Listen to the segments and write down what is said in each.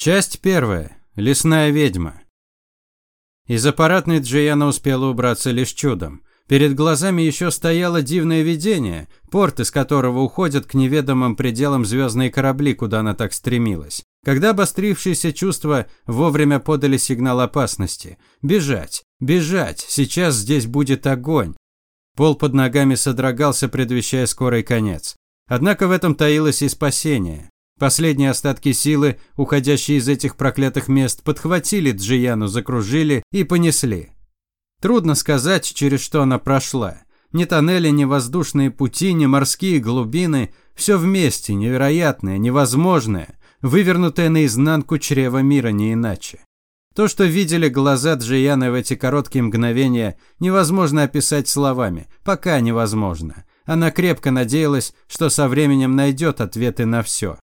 Часть первая. Лесная ведьма. Из аппаратной Джияна успела убраться лишь чудом. Перед глазами еще стояло дивное видение, порт, из которого уходят к неведомым пределам звездные корабли, куда она так стремилась. Когда обострившиеся чувства вовремя подали сигнал опасности. Бежать, бежать, сейчас здесь будет огонь. Пол под ногами содрогался, предвещая скорый конец. Однако в этом таилось и спасение. Последние остатки силы, уходящие из этих проклятых мест, подхватили Джияну, закружили и понесли. Трудно сказать, через что она прошла. Ни тоннели, ни воздушные пути, ни морские глубины – все вместе, невероятное, невозможное, вывернутое наизнанку чрева мира не иначе. То, что видели глаза Джияны в эти короткие мгновения, невозможно описать словами, пока невозможно. Она крепко надеялась, что со временем найдет ответы на все.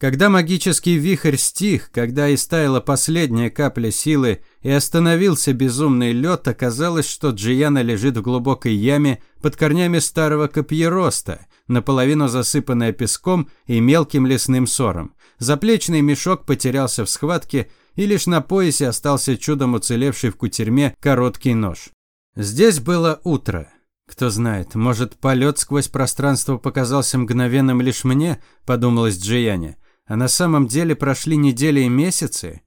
Когда магический вихрь стих, когда истаяла последняя капля силы и остановился безумный лед, оказалось, что Джияна лежит в глубокой яме под корнями старого копьероста, наполовину засыпанная песком и мелким лесным сором. Заплечный мешок потерялся в схватке, и лишь на поясе остался чудом уцелевший в кутерьме короткий нож. Здесь было утро. Кто знает, может, полет сквозь пространство показался мгновенным лишь мне, подумалось Джияне. А на самом деле прошли недели и месяцы.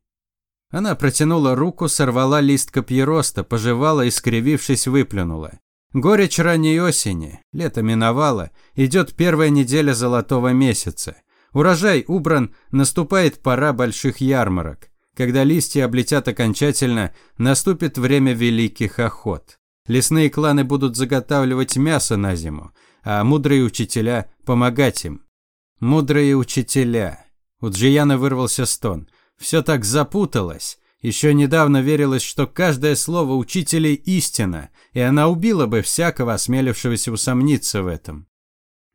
Она протянула руку, сорвала лист копьероста, пожевала и, скривившись, выплюнула. Горечь ранней осени, лето миновало, идет первая неделя золотого месяца. Урожай убран, наступает пора больших ярмарок. Когда листья облетят окончательно, наступит время великих охот. Лесные кланы будут заготавливать мясо на зиму, а мудрые учителя помогать им. Мудрые учителя. У Джияна вырвался стон. Все так запуталось. Еще недавно верилось, что каждое слово учителей истина, и она убила бы всякого, осмелившегося усомниться в этом.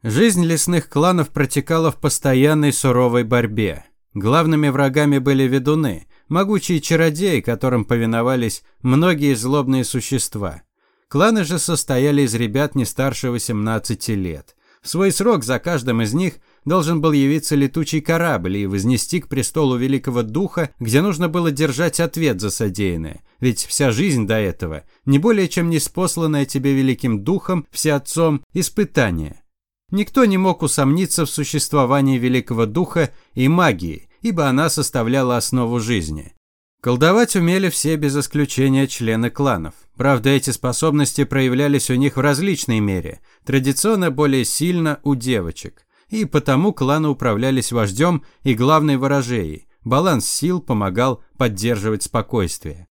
Жизнь лесных кланов протекала в постоянной суровой борьбе. Главными врагами были ведуны, могучие чародеи, которым повиновались многие злобные существа. Кланы же состояли из ребят не старше 18 лет. В свой срок за каждым из них должен был явиться летучий корабль и вознести к престолу Великого Духа, где нужно было держать ответ за содеянное. Ведь вся жизнь до этого не более чем неспосланное тебе Великим Духом, Всеотцом, испытание. Никто не мог усомниться в существовании Великого Духа и магии, ибо она составляла основу жизни. Колдовать умели все без исключения члены кланов. Правда, эти способности проявлялись у них в различной мере, традиционно более сильно у девочек и потому кланы управлялись вождем и главной ворожеей. Баланс сил помогал поддерживать спокойствие.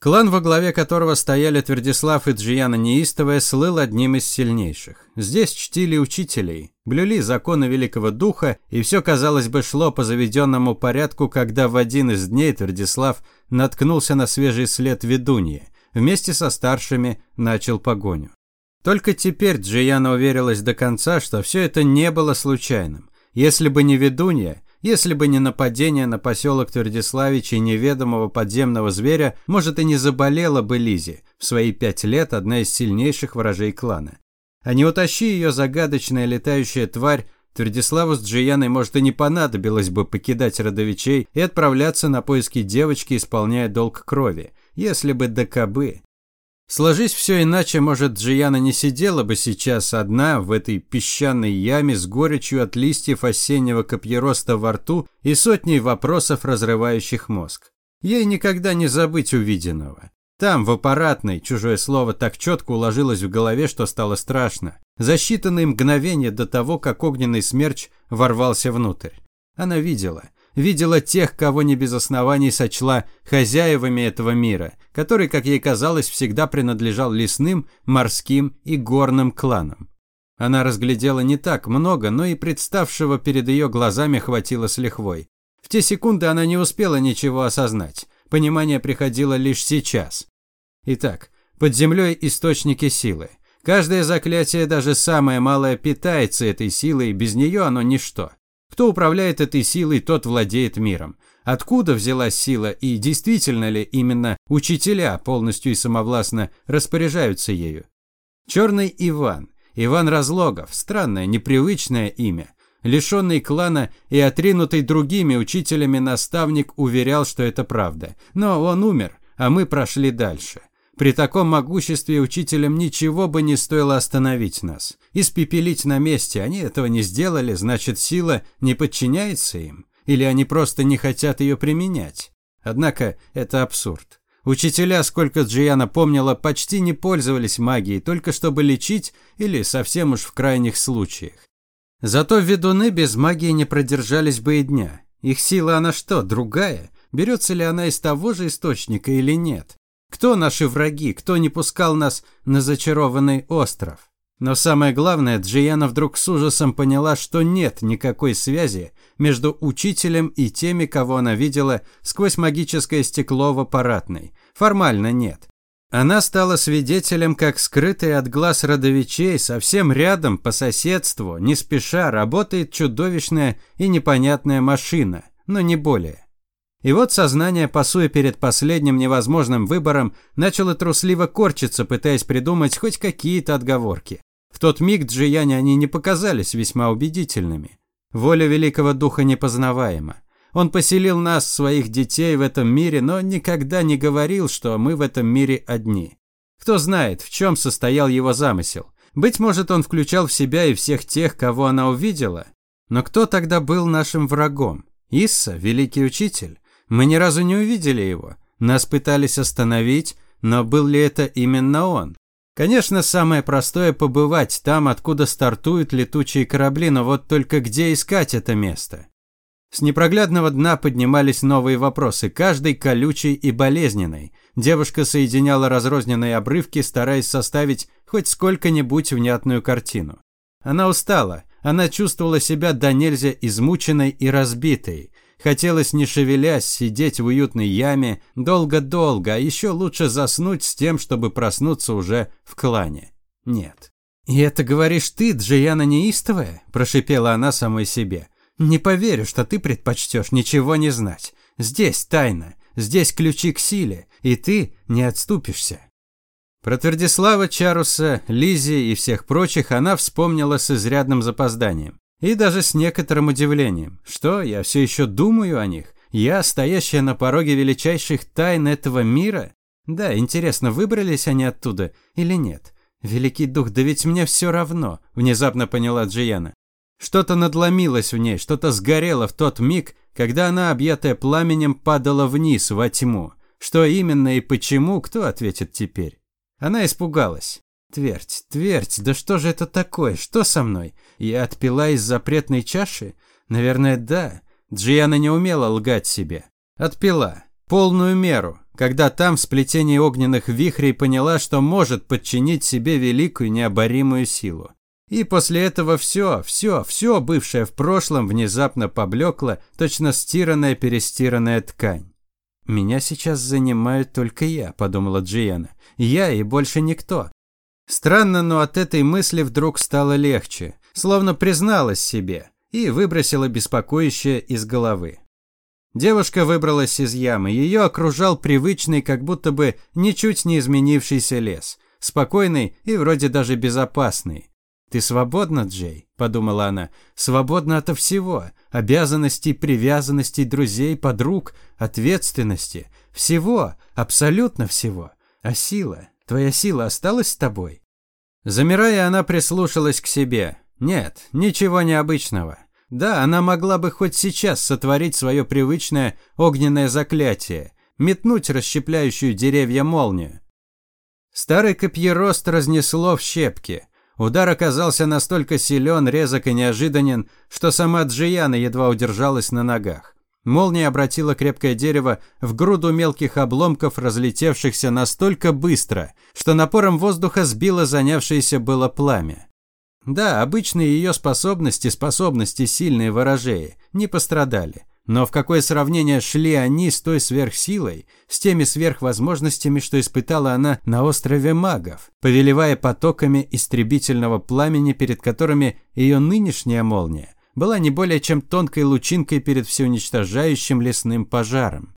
Клан, во главе которого стояли Твердислав и Джияна Неистовая, слыл одним из сильнейших. Здесь чтили учителей, блюли законы Великого Духа, и все, казалось бы, шло по заведенному порядку, когда в один из дней Твердислав наткнулся на свежий след ведуньи. Вместе со старшими начал погоню. Только теперь Джияна уверилась до конца, что все это не было случайным. Если бы не ведунья, если бы не нападение на поселок Твердиславичи неведомого подземного зверя, может и не заболела бы Лизи, в свои пять лет одна из сильнейших вражей клана. А не утащи ее загадочная летающая тварь, Твердиславу с Джияной, может, и не понадобилось бы покидать родовичей и отправляться на поиски девочки, исполняя долг крови, если бы до кобы. Сложись все иначе, может, Джияна не сидела бы сейчас одна в этой песчаной яме с горечью от листьев осеннего копьероста во рту и сотней вопросов, разрывающих мозг. Ей никогда не забыть увиденного. Там, в аппаратной, чужое слово так четко уложилось в голове, что стало страшно. За считанные мгновения до того, как огненный смерч ворвался внутрь. Она видела – видела тех, кого не без оснований сочла хозяевами этого мира, который, как ей казалось, всегда принадлежал лесным, морским и горным кланам. Она разглядела не так много, но и представшего перед ее глазами хватило с лихвой. В те секунды она не успела ничего осознать. Понимание приходило лишь сейчас. Итак, под землей источники силы. Каждое заклятие, даже самое малое, питается этой силой, без нее оно ничто. Кто управляет этой силой, тот владеет миром. Откуда взялась сила и действительно ли именно учителя полностью и самовластно распоряжаются ею? Черный Иван. Иван Разлогов. Странное, непривычное имя. лишенный клана и отринутый другими учителями наставник уверял, что это правда. Но он умер, а мы прошли дальше. При таком могуществе учителям ничего бы не стоило остановить нас. Испепелить на месте они этого не сделали, значит сила не подчиняется им. Или они просто не хотят ее применять. Однако это абсурд. Учителя, сколько Джиана помнила, почти не пользовались магией, только чтобы лечить или совсем уж в крайних случаях. Зато ведуны без магии не продержались бы и дня. Их сила она что, другая? Берется ли она из того же источника или нет? Кто наши враги? Кто не пускал нас на зачарованный остров? Но самое главное, Джияна вдруг с ужасом поняла, что нет никакой связи между учителем и теми, кого она видела сквозь магическое стекло в аппаратной. Формально нет. Она стала свидетелем, как скрытая от глаз родовичей совсем рядом, по соседству, не спеша, работает чудовищная и непонятная машина, но не более. И вот сознание, пасуя перед последним невозможным выбором, начало трусливо корчиться, пытаясь придумать хоть какие-то отговорки. В тот миг Джияне они не показались весьма убедительными. Воля великого духа непознаваема. Он поселил нас, своих детей, в этом мире, но никогда не говорил, что мы в этом мире одни. Кто знает, в чем состоял его замысел. Быть может, он включал в себя и всех тех, кого она увидела. Но кто тогда был нашим врагом? Исса, великий учитель? Мы ни разу не увидели его. Нас пытались остановить, но был ли это именно он? Конечно, самое простое побывать там, откуда стартуют летучие корабли, но вот только где искать это место? С непроглядного дна поднимались новые вопросы, каждый колючий и болезненный. Девушка соединяла разрозненные обрывки, стараясь составить хоть сколько-нибудь внятную картину. Она устала, она чувствовала себя до нельзя измученной и разбитой. Хотелось, не шевелясь, сидеть в уютной яме долго-долго, а еще лучше заснуть с тем, чтобы проснуться уже в клане. Нет. «И это говоришь ты, Джияна неистовая?» – прошипела она самой себе. «Не поверю, что ты предпочтешь ничего не знать. Здесь тайна, здесь ключи к силе, и ты не отступишься». Про Твердислава, Чаруса, Лизи и всех прочих она вспомнила с изрядным запозданием. И даже с некоторым удивлением. Что, я все еще думаю о них? Я, стоящая на пороге величайших тайн этого мира? Да, интересно, выбрались они оттуда или нет? Великий дух, да ведь мне все равно, внезапно поняла Джияна. Что-то надломилось в ней, что-то сгорело в тот миг, когда она, объятая пламенем, падала вниз, во тьму. Что именно и почему, кто ответит теперь? Она испугалась. Твердь, твердь, да что же это такое? Что со мной? Я отпила из запретной чаши? Наверное, да. Джиана не умела лгать себе. Отпила. Полную меру. Когда там в сплетении огненных вихрей поняла, что может подчинить себе великую необоримую силу. И после этого все, все, все, бывшее в прошлом, внезапно поблекло, точно стиранная-перестиранная ткань. «Меня сейчас занимают только я», – подумала Джиана. «Я и больше никто. Странно, но от этой мысли вдруг стало легче, словно призналась себе и выбросила беспокоящее из головы. Девушка выбралась из ямы, ее окружал привычный, как будто бы ничуть не изменившийся лес, спокойный и вроде даже безопасный. «Ты свободна, Джей?» – подумала она. «Свободна ото всего. Обязанностей, привязанностей, друзей, подруг, ответственности. Всего, абсолютно всего. А сила? Твоя сила осталась с тобой?» Замирая, она прислушалась к себе. Нет, ничего необычного. Да, она могла бы хоть сейчас сотворить свое привычное огненное заклятие, метнуть расщепляющую деревья молнию. Старый копьерост разнесло в щепки. Удар оказался настолько силен, резок и неожиданен, что сама Джияна едва удержалась на ногах. Молния обратила крепкое дерево в груду мелких обломков, разлетевшихся настолько быстро, что напором воздуха сбило занявшееся было пламя. Да, обычные ее способности, способности сильные ворожеи, не пострадали. Но в какое сравнение шли они с той сверхсилой, с теми сверхвозможностями, что испытала она на острове магов, повелевая потоками истребительного пламени, перед которыми ее нынешняя молния была не более чем тонкой лучинкой перед всеуничтожающим лесным пожаром.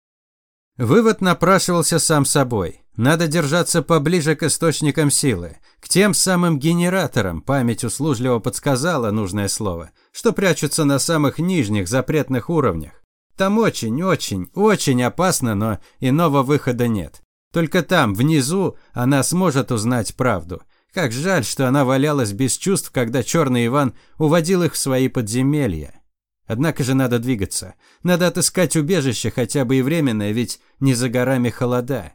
Вывод напрашивался сам собой. Надо держаться поближе к источникам силы, к тем самым генераторам, память услужливо подсказала нужное слово, что прячутся на самых нижних запретных уровнях. Там очень, очень, очень опасно, но иного выхода нет. Только там, внизу, она сможет узнать правду. Как жаль, что она валялась без чувств, когда черный Иван уводил их в свои подземелья. Однако же надо двигаться. Надо отыскать убежище, хотя бы и временное, ведь не за горами холода.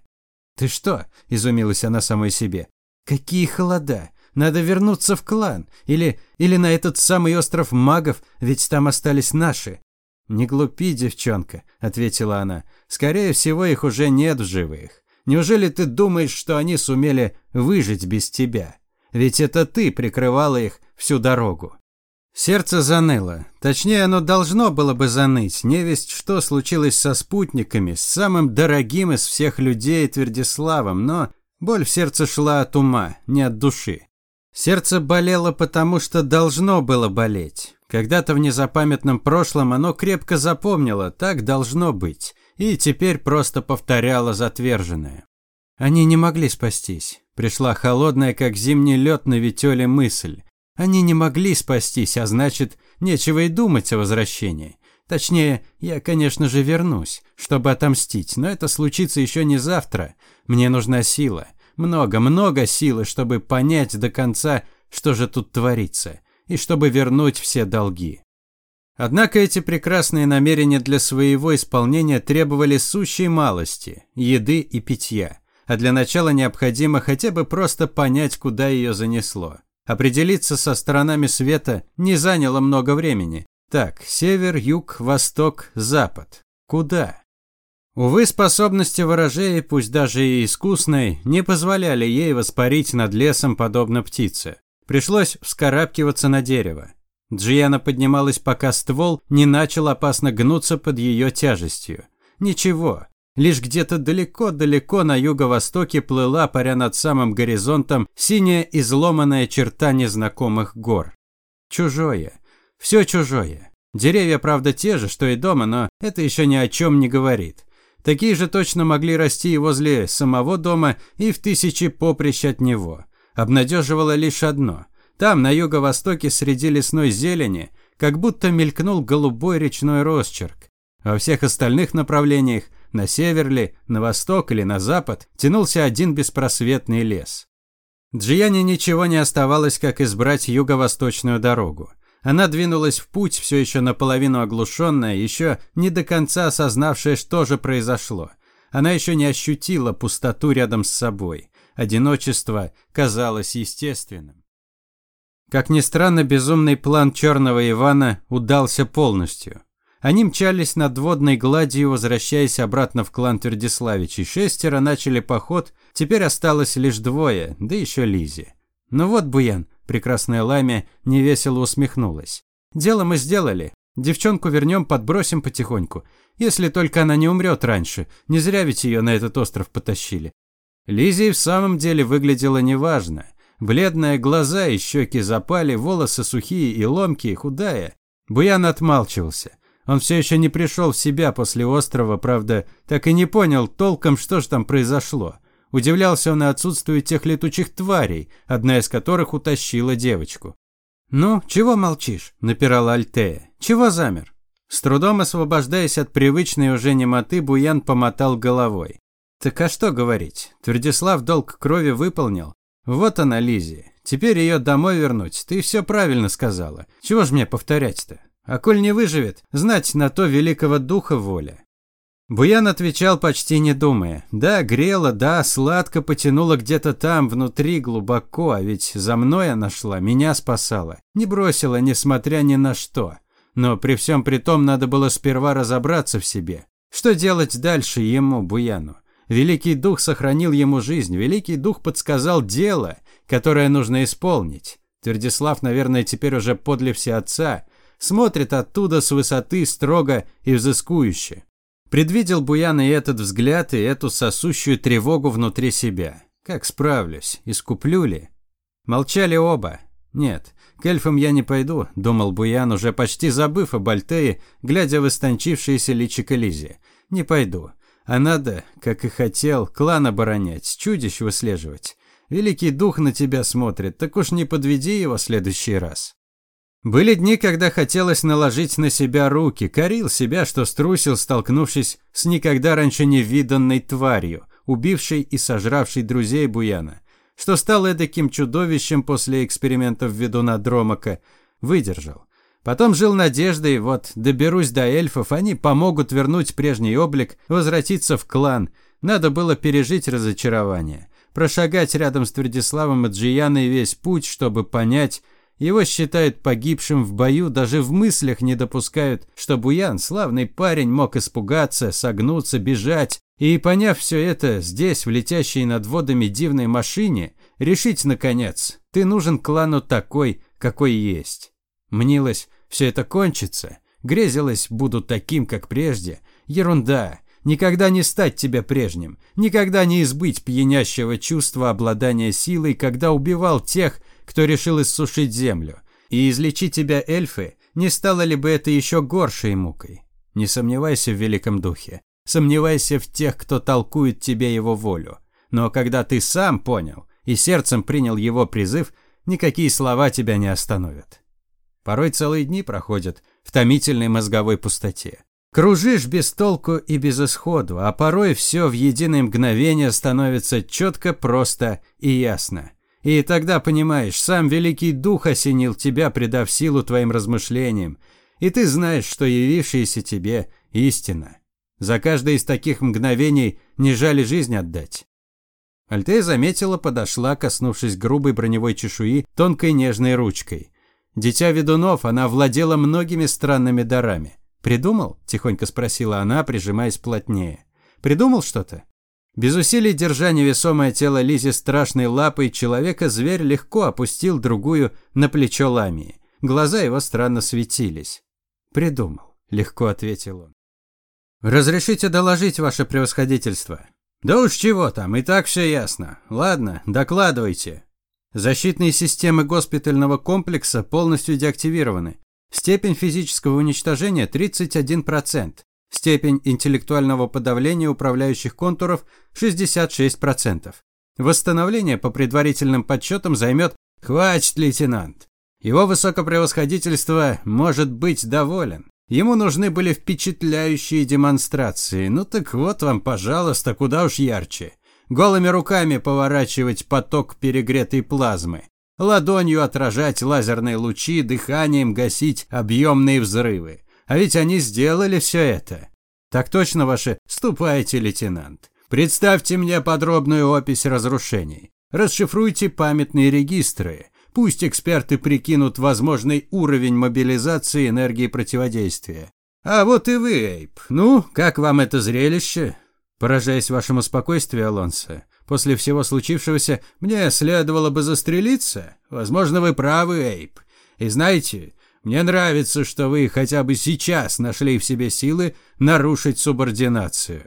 «Ты что?» – изумилась она самой себе. «Какие холода? Надо вернуться в клан. Или, или на этот самый остров магов, ведь там остались наши». «Не глупи, девчонка», – ответила она. «Скорее всего, их уже нет в живых. Неужели ты думаешь, что они сумели выжить без тебя? Ведь это ты прикрывала их всю дорогу». Сердце заныло. Точнее, оно должно было бы заныть. Невесть, что случилось со спутниками, с самым дорогим из всех людей Твердиславом, но боль в сердце шла от ума, не от души. Сердце болело, потому что должно было болеть. Когда-то в незапамятном прошлом оно крепко запомнило, так должно быть, и теперь просто повторяло затверженное. Они не могли спастись. Пришла холодная, как зимний лед на ветеле мысль. Они не могли спастись, а значит, нечего и думать о возвращении. Точнее, я, конечно же, вернусь, чтобы отомстить, но это случится еще не завтра. Мне нужна сила. Много-много силы, чтобы понять до конца, что же тут творится, и чтобы вернуть все долги. Однако эти прекрасные намерения для своего исполнения требовали сущей малости – еды и питья. А для начала необходимо хотя бы просто понять, куда ее занесло. Определиться со сторонами света не заняло много времени. Так, север, юг, восток, запад. Куда? Увы, способности ворожеи, пусть даже и искусной, не позволяли ей воспарить над лесом подобно птице. Пришлось вскарабкиваться на дерево. Джиана поднималась, пока ствол не начал опасно гнуться под ее тяжестью. Ничего, Лишь где-то далеко-далеко на юго-востоке плыла, паря над самым горизонтом, синяя изломанная черта незнакомых гор. Чужое. Все чужое. Деревья, правда, те же, что и дома, но это еще ни о чем не говорит. Такие же точно могли расти и возле самого дома, и в тысячи поприщ от него. Обнадеживало лишь одно. Там, на юго-востоке, среди лесной зелени, как будто мелькнул голубой речной росчерк. Во всех остальных направлениях на север ли, на восток или на запад тянулся один беспросветный лес. Джияне ничего не оставалось, как избрать юго-восточную дорогу. Она двинулась в путь, все еще наполовину оглушенная, еще не до конца осознавшая, что же произошло. Она еще не ощутила пустоту рядом с собой. Одиночество казалось естественным. Как ни странно, безумный план Черного Ивана удался полностью. Они мчались над водной гладью, возвращаясь обратно в клан Твердиславичей. Шестеро начали поход, теперь осталось лишь двое, да еще Лизи. Ну вот, Буян, прекрасная Ламя невесело усмехнулась. Дело мы сделали. Девчонку вернем, подбросим потихоньку. Если только она не умрет раньше. Не зря ведь ее на этот остров потащили. Лизи в самом деле выглядела неважно. Бледные глаза и щеки запали, волосы сухие и ломкие, худая. Буян отмалчивался. Он все еще не пришел в себя после острова, правда, так и не понял толком, что же там произошло. Удивлялся он и отсутствию тех летучих тварей, одна из которых утащила девочку. «Ну, чего молчишь?» – напирала Альтея. «Чего замер?» С трудом освобождаясь от привычной уже немоты, Буян помотал головой. «Так а что говорить? Твердислав долг крови выполнил. Вот она, Лизи. Теперь ее домой вернуть. Ты все правильно сказала. Чего ж мне повторять-то? А коль не выживет, знать на то великого духа воля. Буян отвечал почти не думая. Да, грело, да, сладко потянуло где-то там, внутри, глубоко, а ведь за мной она шла, меня спасала. Не бросила, несмотря ни на что. Но при всем при том надо было сперва разобраться в себе. Что делать дальше ему, Буяну? Великий дух сохранил ему жизнь, великий дух подсказал дело, которое нужно исполнить. Твердислав, наверное, теперь уже подле отца смотрит оттуда с высоты строго и взыскующе. Предвидел Буян и этот взгляд, и эту сосущую тревогу внутри себя. Как справлюсь? Искуплю ли? Молчали оба. Нет, к эльфам я не пойду, думал Буян, уже почти забыв об Альтее, глядя в истончившееся личико Лизи. Не пойду. А надо, как и хотел, клан оборонять, чудищ выслеживать. Великий дух на тебя смотрит, так уж не подведи его в следующий раз. Были дни, когда хотелось наложить на себя руки, корил себя, что струсил, столкнувшись с никогда раньше не виданной тварью, убившей и сожравшей друзей Буяна, что стал эдаким чудовищем после экспериментов ведуна Дромака, выдержал. Потом жил надеждой, вот доберусь до эльфов, они помогут вернуть прежний облик, возвратиться в клан. Надо было пережить разочарование, прошагать рядом с Твердиславом и Джияной весь путь, чтобы понять, его считают погибшим в бою, даже в мыслях не допускают, что Буян, славный парень, мог испугаться, согнуться, бежать. И, поняв все это, здесь, в летящей над водами дивной машине, решить, наконец, ты нужен клану такой, какой есть. Мнилось, все это кончится. Грезилось, буду таким, как прежде. Ерунда. Никогда не стать тебе прежним. Никогда не избыть пьянящего чувства обладания силой, когда убивал тех, кто решил иссушить землю. И излечить тебя эльфы, не стало ли бы это еще горшей мукой? Не сомневайся в великом духе. Сомневайся в тех, кто толкует тебе его волю. Но когда ты сам понял и сердцем принял его призыв, никакие слова тебя не остановят. Порой целые дни проходят в томительной мозговой пустоте. Кружишь без толку и без исходу, а порой все в единое мгновение становится четко, просто и ясно. И тогда понимаешь, сам Великий Дух осенил тебя, придав силу твоим размышлениям, и ты знаешь, что явившееся тебе истина. За каждое из таких мгновений не жали жизнь отдать. Альтея заметила, подошла, коснувшись грубой броневой чешуи тонкой нежной ручкой. Дитя ведунов, она владела многими странными дарами. «Придумал?» – тихонько спросила она, прижимаясь плотнее. «Придумал что-то?» Без усилий держа невесомое тело Лизи страшной лапой человека, зверь легко опустил другую на плечо Ламии. Глаза его странно светились. «Придумал», – легко ответил он. «Разрешите доложить ваше превосходительство?» «Да уж чего там, и так все ясно. Ладно, докладывайте». Защитные системы госпитального комплекса полностью деактивированы. Степень физического уничтожения 31%. Степень интеллектуального подавления управляющих контуров 66%. Восстановление по предварительным подсчетам займет «Хватит, лейтенант!» Его высокопревосходительство может быть доволен. Ему нужны были впечатляющие демонстрации. Ну так вот вам, пожалуйста, куда уж ярче. Голыми руками поворачивать поток перегретой плазмы. Ладонью отражать лазерные лучи, дыханием гасить объемные взрывы. А ведь они сделали все это. Так точно, ваше... Ступайте, лейтенант. Представьте мне подробную опись разрушений. Расшифруйте памятные регистры. Пусть эксперты прикинут возможный уровень мобилизации энергии противодействия. А вот и вы, Эйп. Ну, как вам это зрелище? Поражаясь вашему спокойствию, Алонсо, после всего случившегося мне следовало бы застрелиться. Возможно, вы правы, Эйп. И знаете, мне нравится, что вы хотя бы сейчас нашли в себе силы нарушить субординацию.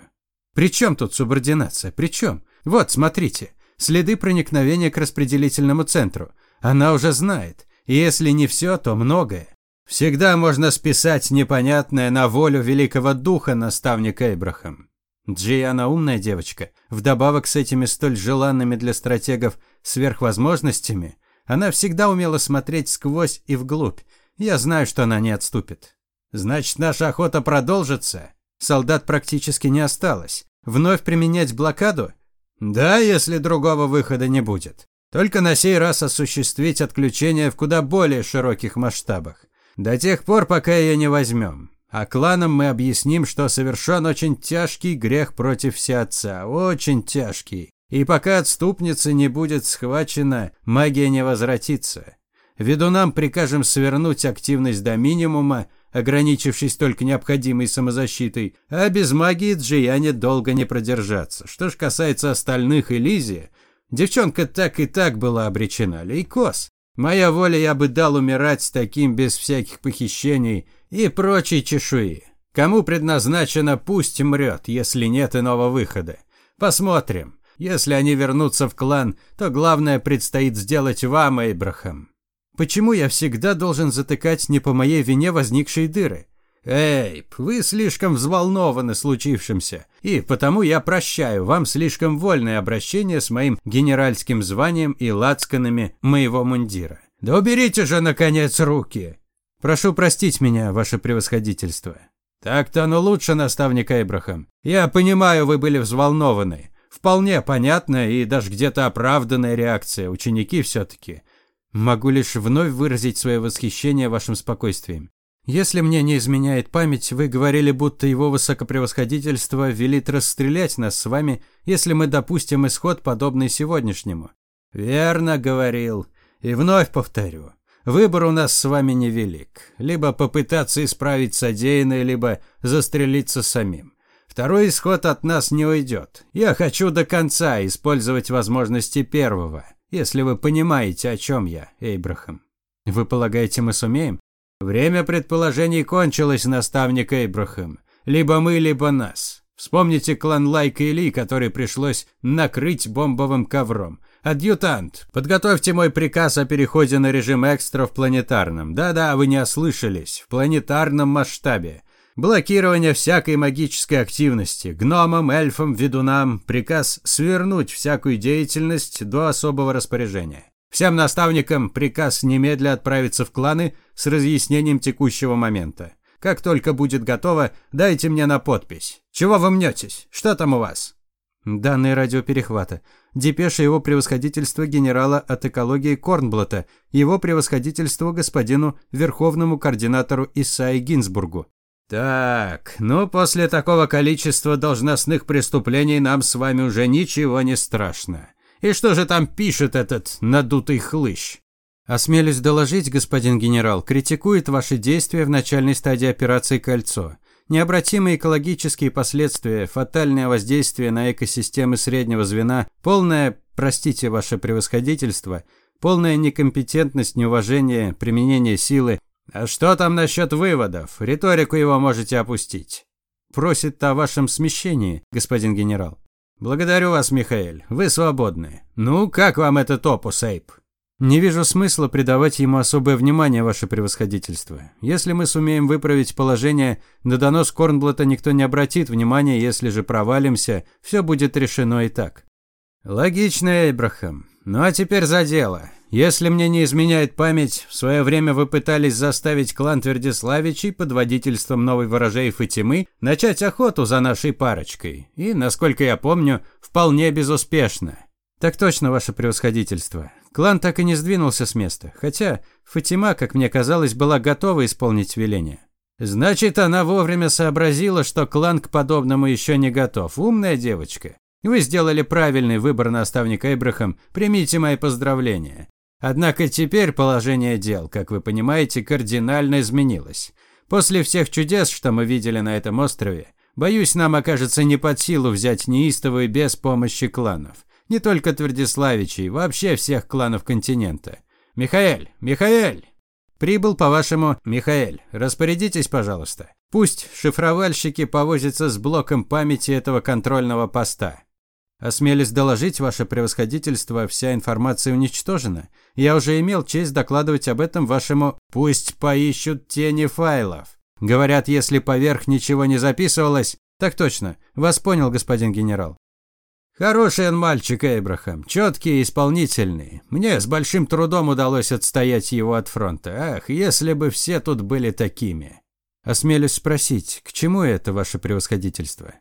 При чем тут субординация? При чем? Вот, смотрите, следы проникновения к распределительному центру. Она уже знает. Если не все, то многое. Всегда можно списать непонятное на волю великого духа наставника Эйбрахам. Джиана умная девочка. Вдобавок с этими столь желанными для стратегов сверхвозможностями, она всегда умела смотреть сквозь и вглубь, я знаю, что она не отступит. Значит, наша охота продолжится. Солдат практически не осталось. Вновь применять блокаду? Да, если другого выхода не будет. Только на сей раз осуществить отключение в куда более широких масштабах. До тех пор, пока ее не возьмем. А кланам мы объясним, что совершен очень тяжкий грех против Всеотца. Очень тяжкий. И пока отступница не будет схвачена, магия не возвратится. Ведунам прикажем свернуть активность до минимума, ограничившись только необходимой самозащитой, а без магии Джияне долго не продержаться. Что ж касается остальных и Лизи, девчонка так и так была обречена. Лейкоз. Моя воля я бы дал умирать с таким без всяких похищений и прочей чешуи. Кому предназначено, пусть мрет, если нет иного выхода. Посмотрим. Если они вернутся в клан, то главное предстоит сделать вам, Эйбрахам. Почему я всегда должен затыкать не по моей вине возникшие дыры? Эйп, вы слишком взволнованы случившимся, и потому я прощаю вам слишком вольное обращение с моим генеральским званием и лацканами моего мундира. Да уберите же, наконец, руки! Прошу простить меня, ваше превосходительство. Так-то оно лучше, наставник Эйбрахам. Я понимаю, вы были взволнованы. Вполне понятная и даже где-то оправданная реакция. Ученики все-таки. Могу лишь вновь выразить свое восхищение вашим спокойствием. Если мне не изменяет память, вы говорили, будто его высокопревосходительство велит расстрелять нас с вами, если мы допустим исход, подобный сегодняшнему. Верно говорил. И вновь повторю. Выбор у нас с вами невелик. Либо попытаться исправить содеянное, либо застрелиться самим. Второй исход от нас не уйдет. Я хочу до конца использовать возможности первого, если вы понимаете, о чем я, Эйбрахам. Вы полагаете, мы сумеем? Время предположений кончилось, наставник Эйбрахам. Либо мы, либо нас. Вспомните клан Лайка и Ли, который пришлось накрыть бомбовым ковром. Адъютант, подготовьте мой приказ о переходе на режим экстра в планетарном. Да-да, вы не ослышались, в планетарном масштабе. Блокирование всякой магической активности. Гномам, эльфам, ведунам. Приказ свернуть всякую деятельность до особого распоряжения. Всем наставникам приказ немедля отправиться в кланы с разъяснением текущего момента. Как только будет готово, дайте мне на подпись. Чего вы мнетесь? Что там у вас? Данные радиоперехвата. Депеша его превосходительства генерала от экологии Корнблата, его превосходительству господину верховному координатору Исаи Гинзбургу. Так, ну после такого количества должностных преступлений нам с вами уже ничего не страшно. И что же там пишет этот надутый хлыщ? Осмелюсь доложить, господин генерал, критикует ваши действия в начальной стадии операции «Кольцо». Необратимые экологические последствия, фатальное воздействие на экосистемы среднего звена, полное, простите ваше превосходительство, полная некомпетентность, неуважение, применение силы. А что там насчет выводов? Риторику его можете опустить. Просит о вашем смещении, господин генерал. «Благодарю вас, Михаэль. Вы свободны. Ну, как вам этот опус, Эйп?» «Не вижу смысла придавать ему особое внимание, ваше превосходительство. Если мы сумеем выправить положение, на донос Корнблата никто не обратит внимания, если же провалимся, все будет решено и так». «Логично, Эйбрахам. Ну а теперь за дело. Если мне не изменяет память, в свое время вы пытались заставить клан Твердиславичей под водительством новой ворожей Фатимы начать охоту за нашей парочкой. И, насколько я помню, вполне безуспешно. Так точно, ваше превосходительство. Клан так и не сдвинулся с места, хотя Фатима, как мне казалось, была готова исполнить веление. Значит, она вовремя сообразила, что клан к подобному еще не готов. Умная девочка. Вы сделали правильный выбор, наставник Эйбрахам. Примите мои поздравления. Однако теперь положение дел, как вы понимаете, кардинально изменилось. После всех чудес, что мы видели на этом острове, боюсь, нам окажется не под силу взять неистовую без помощи кланов. Не только Твердиславичей, вообще всех кланов континента. Михаэль, Михаэль! Прибыл, по-вашему, Михаэль. Распорядитесь, пожалуйста. Пусть шифровальщики повозятся с блоком памяти этого контрольного поста. Осмелюсь доложить, ваше превосходительство, вся информация уничтожена. Я уже имел честь докладывать об этом вашему «пусть поищут тени файлов». Говорят, если поверх ничего не записывалось... Так точно. Вас понял, господин генерал. Хороший он мальчик, Эйбрахам. Четкий и исполнительный. Мне с большим трудом удалось отстоять его от фронта. Ах, если бы все тут были такими. Осмелюсь спросить, к чему это ваше превосходительство?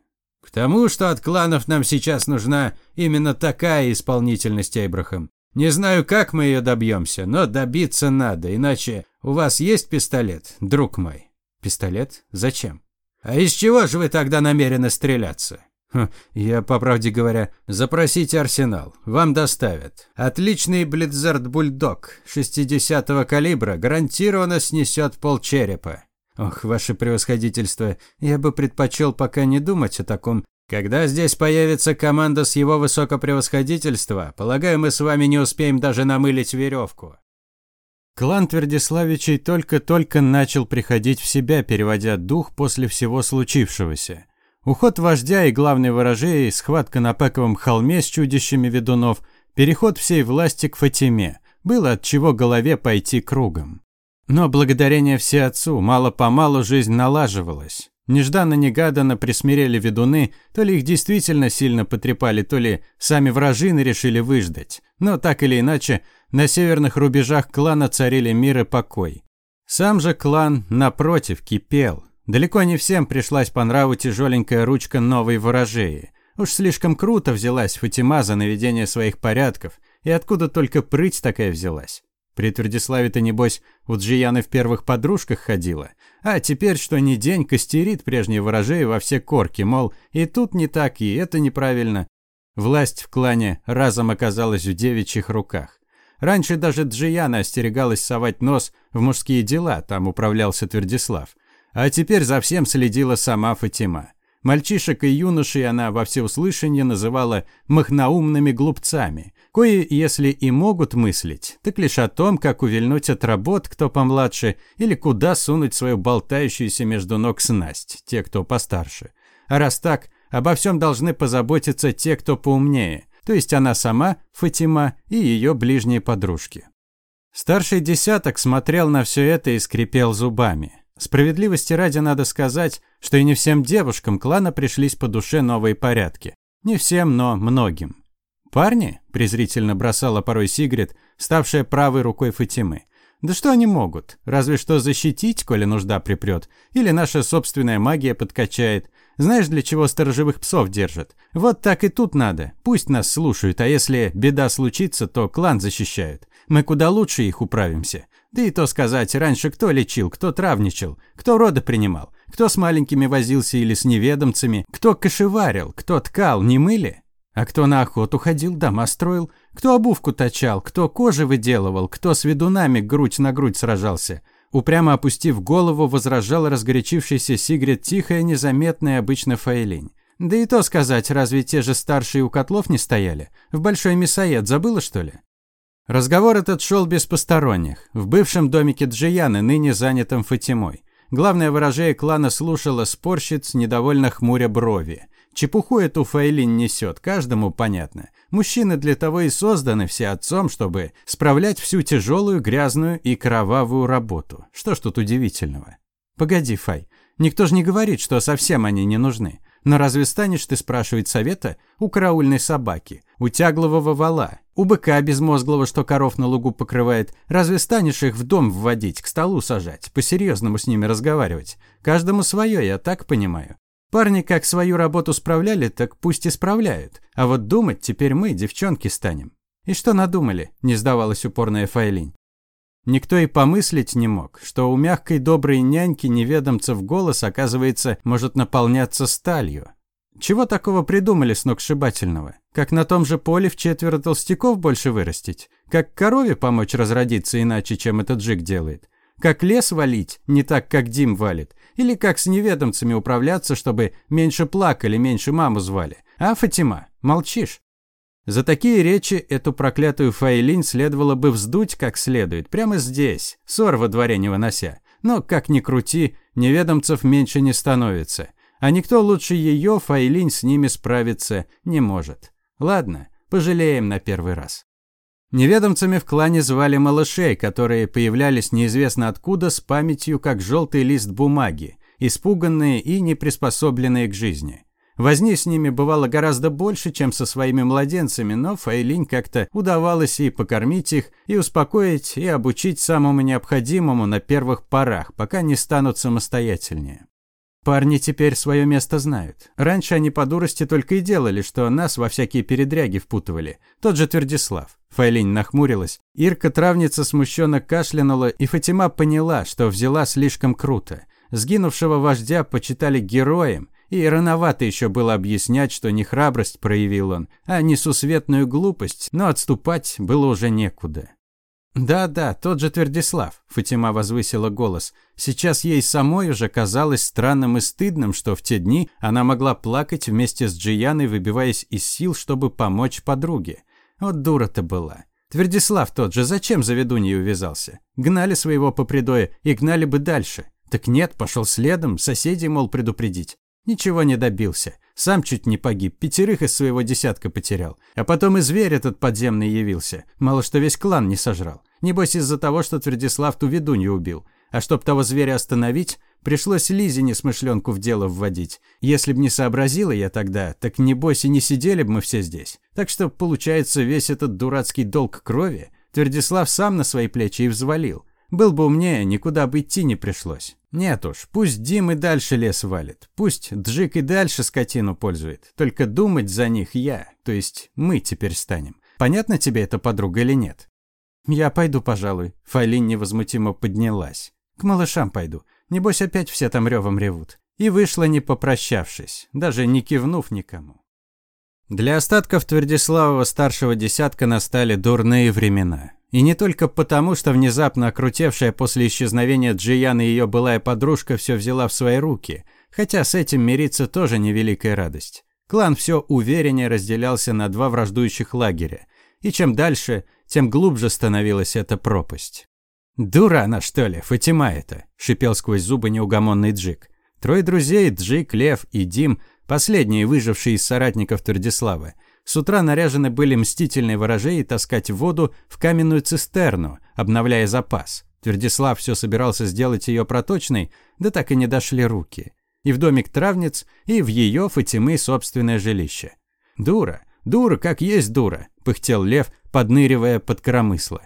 К тому, что от кланов нам сейчас нужна именно такая исполнительность, Эйбрахам. Не знаю, как мы ее добьемся, но добиться надо, иначе у вас есть пистолет, друг мой? Пистолет? Зачем? А из чего же вы тогда намерены стреляться? Хм, я, по правде говоря, запросите арсенал, вам доставят. Отличный Блитзард Бульдог 60-го калибра гарантированно снесет полчерепа. Ох, ваше превосходительство, я бы предпочел пока не думать о таком. Когда здесь появится команда с его высокопревосходительства, полагаю, мы с вами не успеем даже намылить веревку. Клан Твердиславичей только-только начал приходить в себя, переводя дух после всего случившегося. Уход вождя и главной ворожеи, схватка на Пековом холме с чудищами ведунов, переход всей власти к Фатиме. Было от чего голове пойти кругом. Но благодарение всеотцу мало-помалу жизнь налаживалась. Нежданно-негаданно присмирели ведуны, то ли их действительно сильно потрепали, то ли сами вражины решили выждать. Но так или иначе, на северных рубежах клана царили мир и покой. Сам же клан, напротив, кипел. Далеко не всем пришлась по нраву тяжеленькая ручка новой ворожеи. Уж слишком круто взялась Фатима за наведение своих порядков, и откуда только прыть такая взялась. При Твердиславе-то, небось, у Джияны в первых подружках ходила. А теперь, что ни день, костерит прежние ворожеи во все корки, мол, и тут не так, и это неправильно. Власть в клане разом оказалась в девичьих руках. Раньше даже Джияна остерегалась совать нос в мужские дела, там управлялся Твердислав. А теперь за всем следила сама Фатима. Мальчишек и юношей она во всеуслышание называла «махнаумными глупцами», кои, если и могут мыслить, так лишь о том, как увильнуть от работ, кто помладше, или куда сунуть свою болтающуюся между ног снасть, те, кто постарше. А раз так, обо всем должны позаботиться те, кто поумнее, то есть она сама, Фатима и ее ближние подружки. Старший десяток смотрел на все это и скрипел зубами. Справедливости ради надо сказать, что и не всем девушкам клана пришлись по душе новые порядки. Не всем, но многим. «Парни?» – презрительно бросала порой Сигрид, ставшая правой рукой Фатимы. «Да что они могут? Разве что защитить, коли нужда припрет. Или наша собственная магия подкачает. Знаешь, для чего сторожевых псов держат? Вот так и тут надо. Пусть нас слушают, а если беда случится, то клан защищают. Мы куда лучше их управимся. Да и то сказать, раньше кто лечил, кто травничал, кто роды принимал, кто с маленькими возился или с неведомцами, кто кошеварил, кто ткал, не мыли? А кто на охоту ходил, дома строил, кто обувку точал, кто кожи выделывал, кто с ведунами грудь на грудь сражался. Упрямо опустив голову, возражал разгорячившийся Сигрид тихо и незаметно обычно Фаэлинь. Да и то сказать, разве те же старшие у котлов не стояли? В большой мясоед забыла, что ли? Разговор этот шел без посторонних, в бывшем домике Джияны, ныне занятом Фатимой. Главное выражение клана слушала спорщиц, недовольно хмуря брови. Чепуху эту Файлин несет, каждому понятно. Мужчины для того и созданы все отцом, чтобы справлять всю тяжелую, грязную и кровавую работу. Что ж тут удивительного? Погоди, Фай, никто же не говорит, что совсем они не нужны. Но разве станешь ты спрашивать совета у караульной собаки, у тяглового вала, у быка безмозглого, что коров на лугу покрывает? Разве станешь их в дом вводить, к столу сажать, по-серьезному с ними разговаривать? Каждому свое, я так понимаю. Парни как свою работу справляли, так пусть и справляют. А вот думать теперь мы, девчонки, станем. И что надумали? Не сдавалась упорная Файлинь. Никто и помыслить не мог, что у мягкой доброй няньки неведомцев голос, оказывается, может наполняться сталью. Чего такого придумали сногсшибательного? Как на том же поле в четверо толстяков больше вырастить? Как корове помочь разродиться иначе, чем этот джик делает? Как лес валить, не так, как Дим валит? Или как с неведомцами управляться, чтобы меньше плакали, меньше маму звали? А, Фатима, молчишь? За такие речи эту проклятую Фаилинь следовало бы вздуть как следует, прямо здесь, ссор во дворе не вынося. Но, как ни крути, неведомцев меньше не становится. А никто лучше ее, Фаилинь, с ними справиться не может. Ладно, пожалеем на первый раз. Неведомцами в клане звали малышей, которые появлялись неизвестно откуда с памятью, как желтый лист бумаги, испуганные и не приспособленные к жизни. Возни с ними бывало гораздо больше, чем со своими младенцами, но Файлинь как-то удавалось и покормить их, и успокоить, и обучить самому необходимому на первых порах, пока не станут самостоятельнее. Парни теперь свое место знают. Раньше они по дурости только и делали, что нас во всякие передряги впутывали. Тот же Твердислав. Файлинь нахмурилась. Ирка-травница смущенно кашлянула, и Фатима поняла, что взяла слишком круто. Сгинувшего вождя почитали героем, и рановато еще было объяснять, что не храбрость проявил он, а несусветную глупость, но отступать было уже некуда. «Да-да, тот же Твердислав», – Фатима возвысила голос. Сейчас ей самой уже казалось странным и стыдным, что в те дни она могла плакать вместе с Джияной, выбиваясь из сил, чтобы помочь подруге. Вот дура-то была. Твердислав тот же, зачем за ведуньей увязался? Гнали своего по придое и гнали бы дальше. Так нет, пошел следом, соседей, мол, предупредить. Ничего не добился. Сам чуть не погиб, пятерых из своего десятка потерял. А потом и зверь этот подземный явился. Мало что весь клан не сожрал. Небось из-за того, что Твердислав ту ведунью убил. А чтоб того зверя остановить, пришлось Лизе несмышленку в дело вводить. Если б не сообразила я тогда, так небось и не сидели бы мы все здесь. Так что, получается, весь этот дурацкий долг крови Твердислав сам на свои плечи и взвалил. Был бы умнее, никуда бы идти не пришлось. Нет уж, пусть Дим и дальше лес валит. Пусть Джик и дальше скотину пользует. Только думать за них я, то есть мы теперь станем. Понятно тебе это, подруга, или нет? Я пойду, пожалуй. Файлин невозмутимо поднялась. К малышам пойду. Небось опять все там ревом ревут. И вышла, не попрощавшись, даже не кивнув никому. Для остатков Твердиславова старшего десятка настали дурные времена. И не только потому, что внезапно окрутевшая после исчезновения Джияны ее былая подружка все взяла в свои руки, хотя с этим мириться тоже невеликая радость. Клан все увереннее разделялся на два враждующих лагеря, и чем дальше, тем глубже становилась эта пропасть. «Дура она, что ли, Фатима это!» – шипел сквозь зубы неугомонный Джик. Трое друзей, Джик, Лев и Дим, последние выжившие из соратников Турдислава, с утра наряжены были мстительные ворожеи таскать воду в каменную цистерну, обновляя запас. Твердислав все собирался сделать ее проточной, да так и не дошли руки. И в домик травниц, и в ее Фатимы собственное жилище. «Дура, дура, как есть дура», – пыхтел лев, подныривая под коромысло.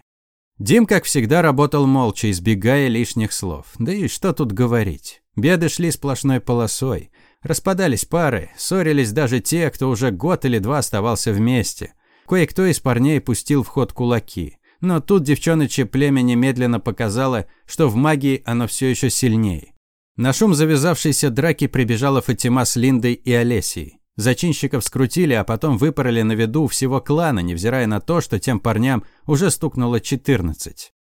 Дим, как всегда, работал молча, избегая лишних слов. Да и что тут говорить. Беды шли сплошной полосой. Распадались пары, ссорились даже те, кто уже год или два оставался вместе. Кое-кто из парней пустил в ход кулаки. Но тут девчоночье племя немедленно показало, что в магии оно все еще сильнее. На шум завязавшейся драки прибежала Фатима с Линдой и Олесей. Зачинщиков скрутили, а потом выпороли на виду всего клана, невзирая на то, что тем парням уже стукнуло 14.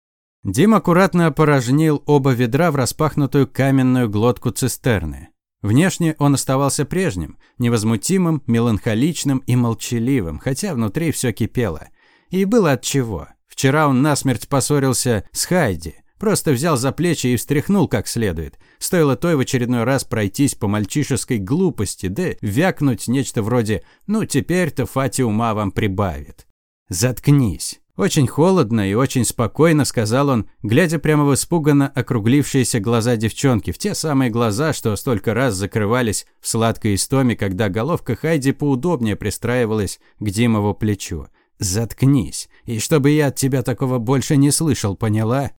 Дим аккуратно опорожнил оба ведра в распахнутую каменную глотку цистерны. Внешне он оставался прежним, невозмутимым, меланхоличным и молчаливым, хотя внутри все кипело. И было от чего. Вчера он насмерть поссорился с Хайди, просто взял за плечи и встряхнул как следует. Стоило той в очередной раз пройтись по мальчишеской глупости, да вякнуть нечто вроде «ну теперь-то Фати ума вам прибавит». «Заткнись». Очень холодно и очень спокойно сказал он, глядя прямо в испуганно округлившиеся глаза девчонки, в те самые глаза, что столько раз закрывались в сладкой истоме, когда головка Хайди поудобнее пристраивалась к Димову плечу. «Заткнись, и чтобы я от тебя такого больше не слышал, поняла?»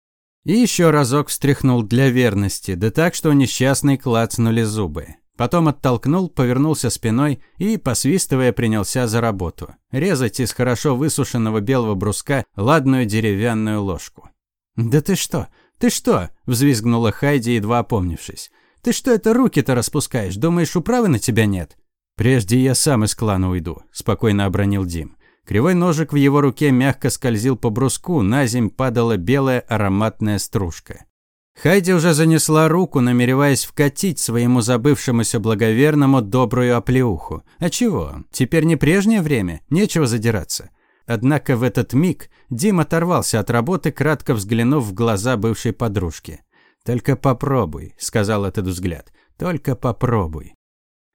И еще разок встряхнул для верности, да так, что несчастный клацнули зубы. Потом оттолкнул, повернулся спиной и, посвистывая, принялся за работу. Резать из хорошо высушенного белого бруска ладную деревянную ложку. «Да ты что? Ты что?» – взвизгнула Хайди, едва опомнившись. «Ты что это руки-то распускаешь? Думаешь, управы на тебя нет?» «Прежде я сам из клана уйду», – спокойно обронил Дим. Кривой ножик в его руке мягко скользил по бруску, на земь падала белая ароматная стружка. Хайди уже занесла руку, намереваясь вкатить своему забывшемуся благоверному добрую оплеуху. А чего? Теперь не прежнее время, нечего задираться. Однако в этот миг Дим оторвался от работы, кратко взглянув в глаза бывшей подружки. «Только попробуй», — сказал этот взгляд. «Только попробуй».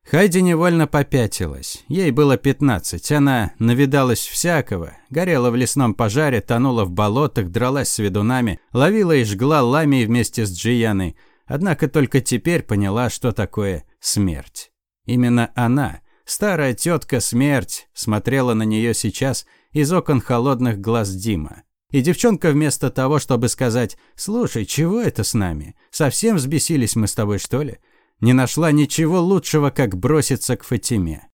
Хайди невольно попятилась. Ей было пятнадцать. Она навидалась всякого. Горела в лесном пожаре, тонула в болотах, дралась с ведунами, ловила и жгла ламии вместе с Джияной. Однако только теперь поняла, что такое смерть. Именно она, старая тетка смерть, смотрела на нее сейчас из окон холодных глаз Дима. И девчонка вместо того, чтобы сказать «Слушай, чего это с нами? Совсем взбесились мы с тобой, что ли?» Не нашла ничего лучшего, как броситься к Фатиме.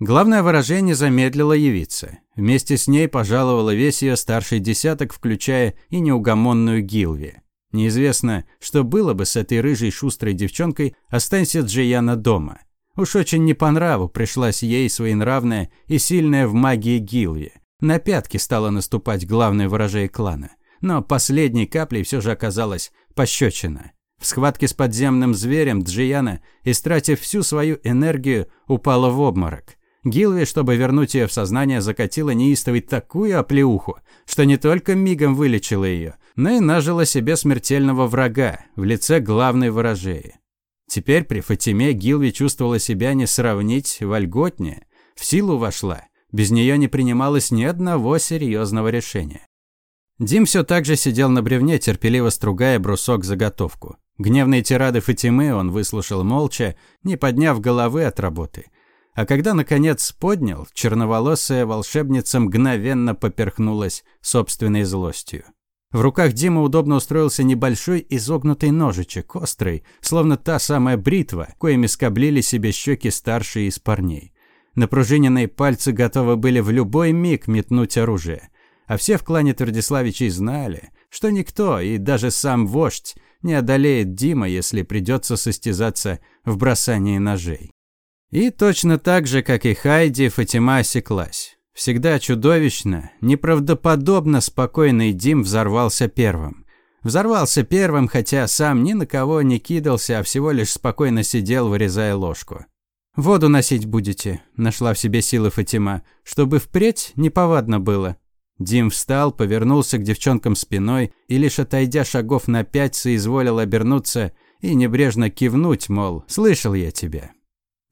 Главное выражение замедлило явиться. Вместе с ней пожаловала весь ее старший десяток, включая и неугомонную Гилви. Неизвестно, что было бы с этой рыжей шустрой девчонкой, останься Джияна дома. Уж очень не по нраву пришлась ей своенравная и сильная в магии Гилви. На пятки стала наступать главное выражение клана. Но последней каплей все же оказалась пощечина. В схватке с подземным зверем Джияна, истратив всю свою энергию, упала в обморок. Гилви, чтобы вернуть ее в сознание, закатила неистовой такую оплеуху, что не только мигом вылечила ее, но и нажила себе смертельного врага в лице главной ворожеи. Теперь при Фатиме Гилви чувствовала себя не сравнить вольготнее, в силу вошла, без нее не принималось ни одного серьезного решения. Дим все так же сидел на бревне, терпеливо стругая брусок-заготовку. Гневные тирады Фатимы он выслушал молча, не подняв головы от работы. А когда, наконец, поднял, черноволосая волшебница мгновенно поперхнулась собственной злостью. В руках Дима удобно устроился небольшой изогнутый ножичек, острый, словно та самая бритва, коими скоблили себе щеки старшие из парней. Напружиненные пальцы готовы были в любой миг метнуть оружие. А все в клане Твердиславичей знали, что никто, и даже сам вождь, не одолеет Дима, если придется состязаться в бросании ножей. И точно так же, как и Хайди, Фатима осеклась. Всегда чудовищно, неправдоподобно спокойный Дим взорвался первым. Взорвался первым, хотя сам ни на кого не кидался, а всего лишь спокойно сидел, вырезая ложку. «Воду носить будете», – нашла в себе силы Фатима, – «чтобы впредь неповадно было». Дим встал, повернулся к девчонкам спиной и, лишь отойдя шагов на пять, соизволил обернуться и небрежно кивнуть, мол, «слышал я тебя».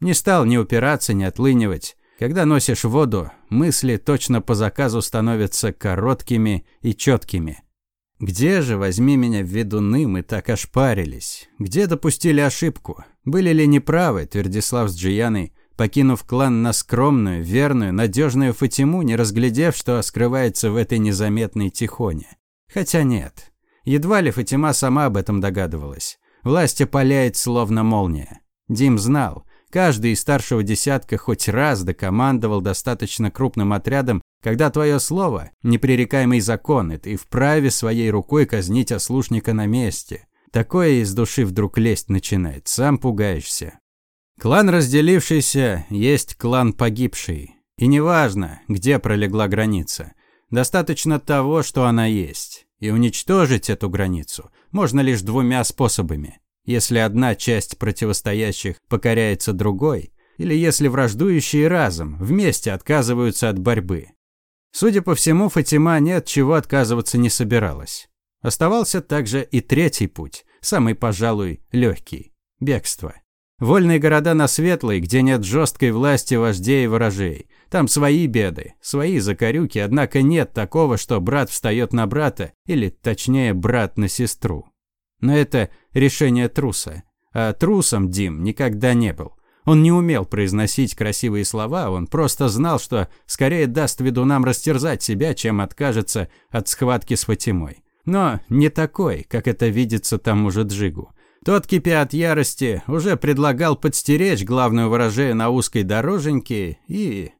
Не стал ни упираться, ни отлынивать. Когда носишь воду, мысли точно по заказу становятся короткими и четкими. Где же, возьми меня в ведуны, мы так ошпарились? Где допустили ошибку? Были ли неправы Твердислав с Джияной, покинув клан на скромную, верную, надежную Фатиму, не разглядев, что скрывается в этой незаметной тихоне. Хотя нет. Едва ли Фатима сама об этом догадывалась. Власть опаляет, словно молния. Дим знал. Каждый из старшего десятка хоть раз докомандовал достаточно крупным отрядом, когда твое слово – непререкаемый закон, и ты вправе своей рукой казнить ослушника на месте. Такое из души вдруг лезть начинает, сам пугаешься. Клан разделившийся есть клан погибший. И неважно, где пролегла граница. Достаточно того, что она есть. И уничтожить эту границу можно лишь двумя способами. Если одна часть противостоящих покоряется другой, или если враждующие разом вместе отказываются от борьбы. Судя по всему, Фатима ни от чего отказываться не собиралась. Оставался также и третий путь, самый, пожалуй, легкий – бегство. Вольные города на Светлой, где нет жесткой власти вождей и ворожей. Там свои беды, свои закорюки, однако нет такого, что брат встает на брата, или точнее брат на сестру. Но это решение труса. А трусом Дим никогда не был. Он не умел произносить красивые слова, он просто знал, что скорее даст ведунам растерзать себя, чем откажется от схватки с Фатимой. Но не такой, как это видится тому же Джигу. Тот, кипя от ярости, уже предлагал подстеречь главную ворожею на узкой дороженьке и...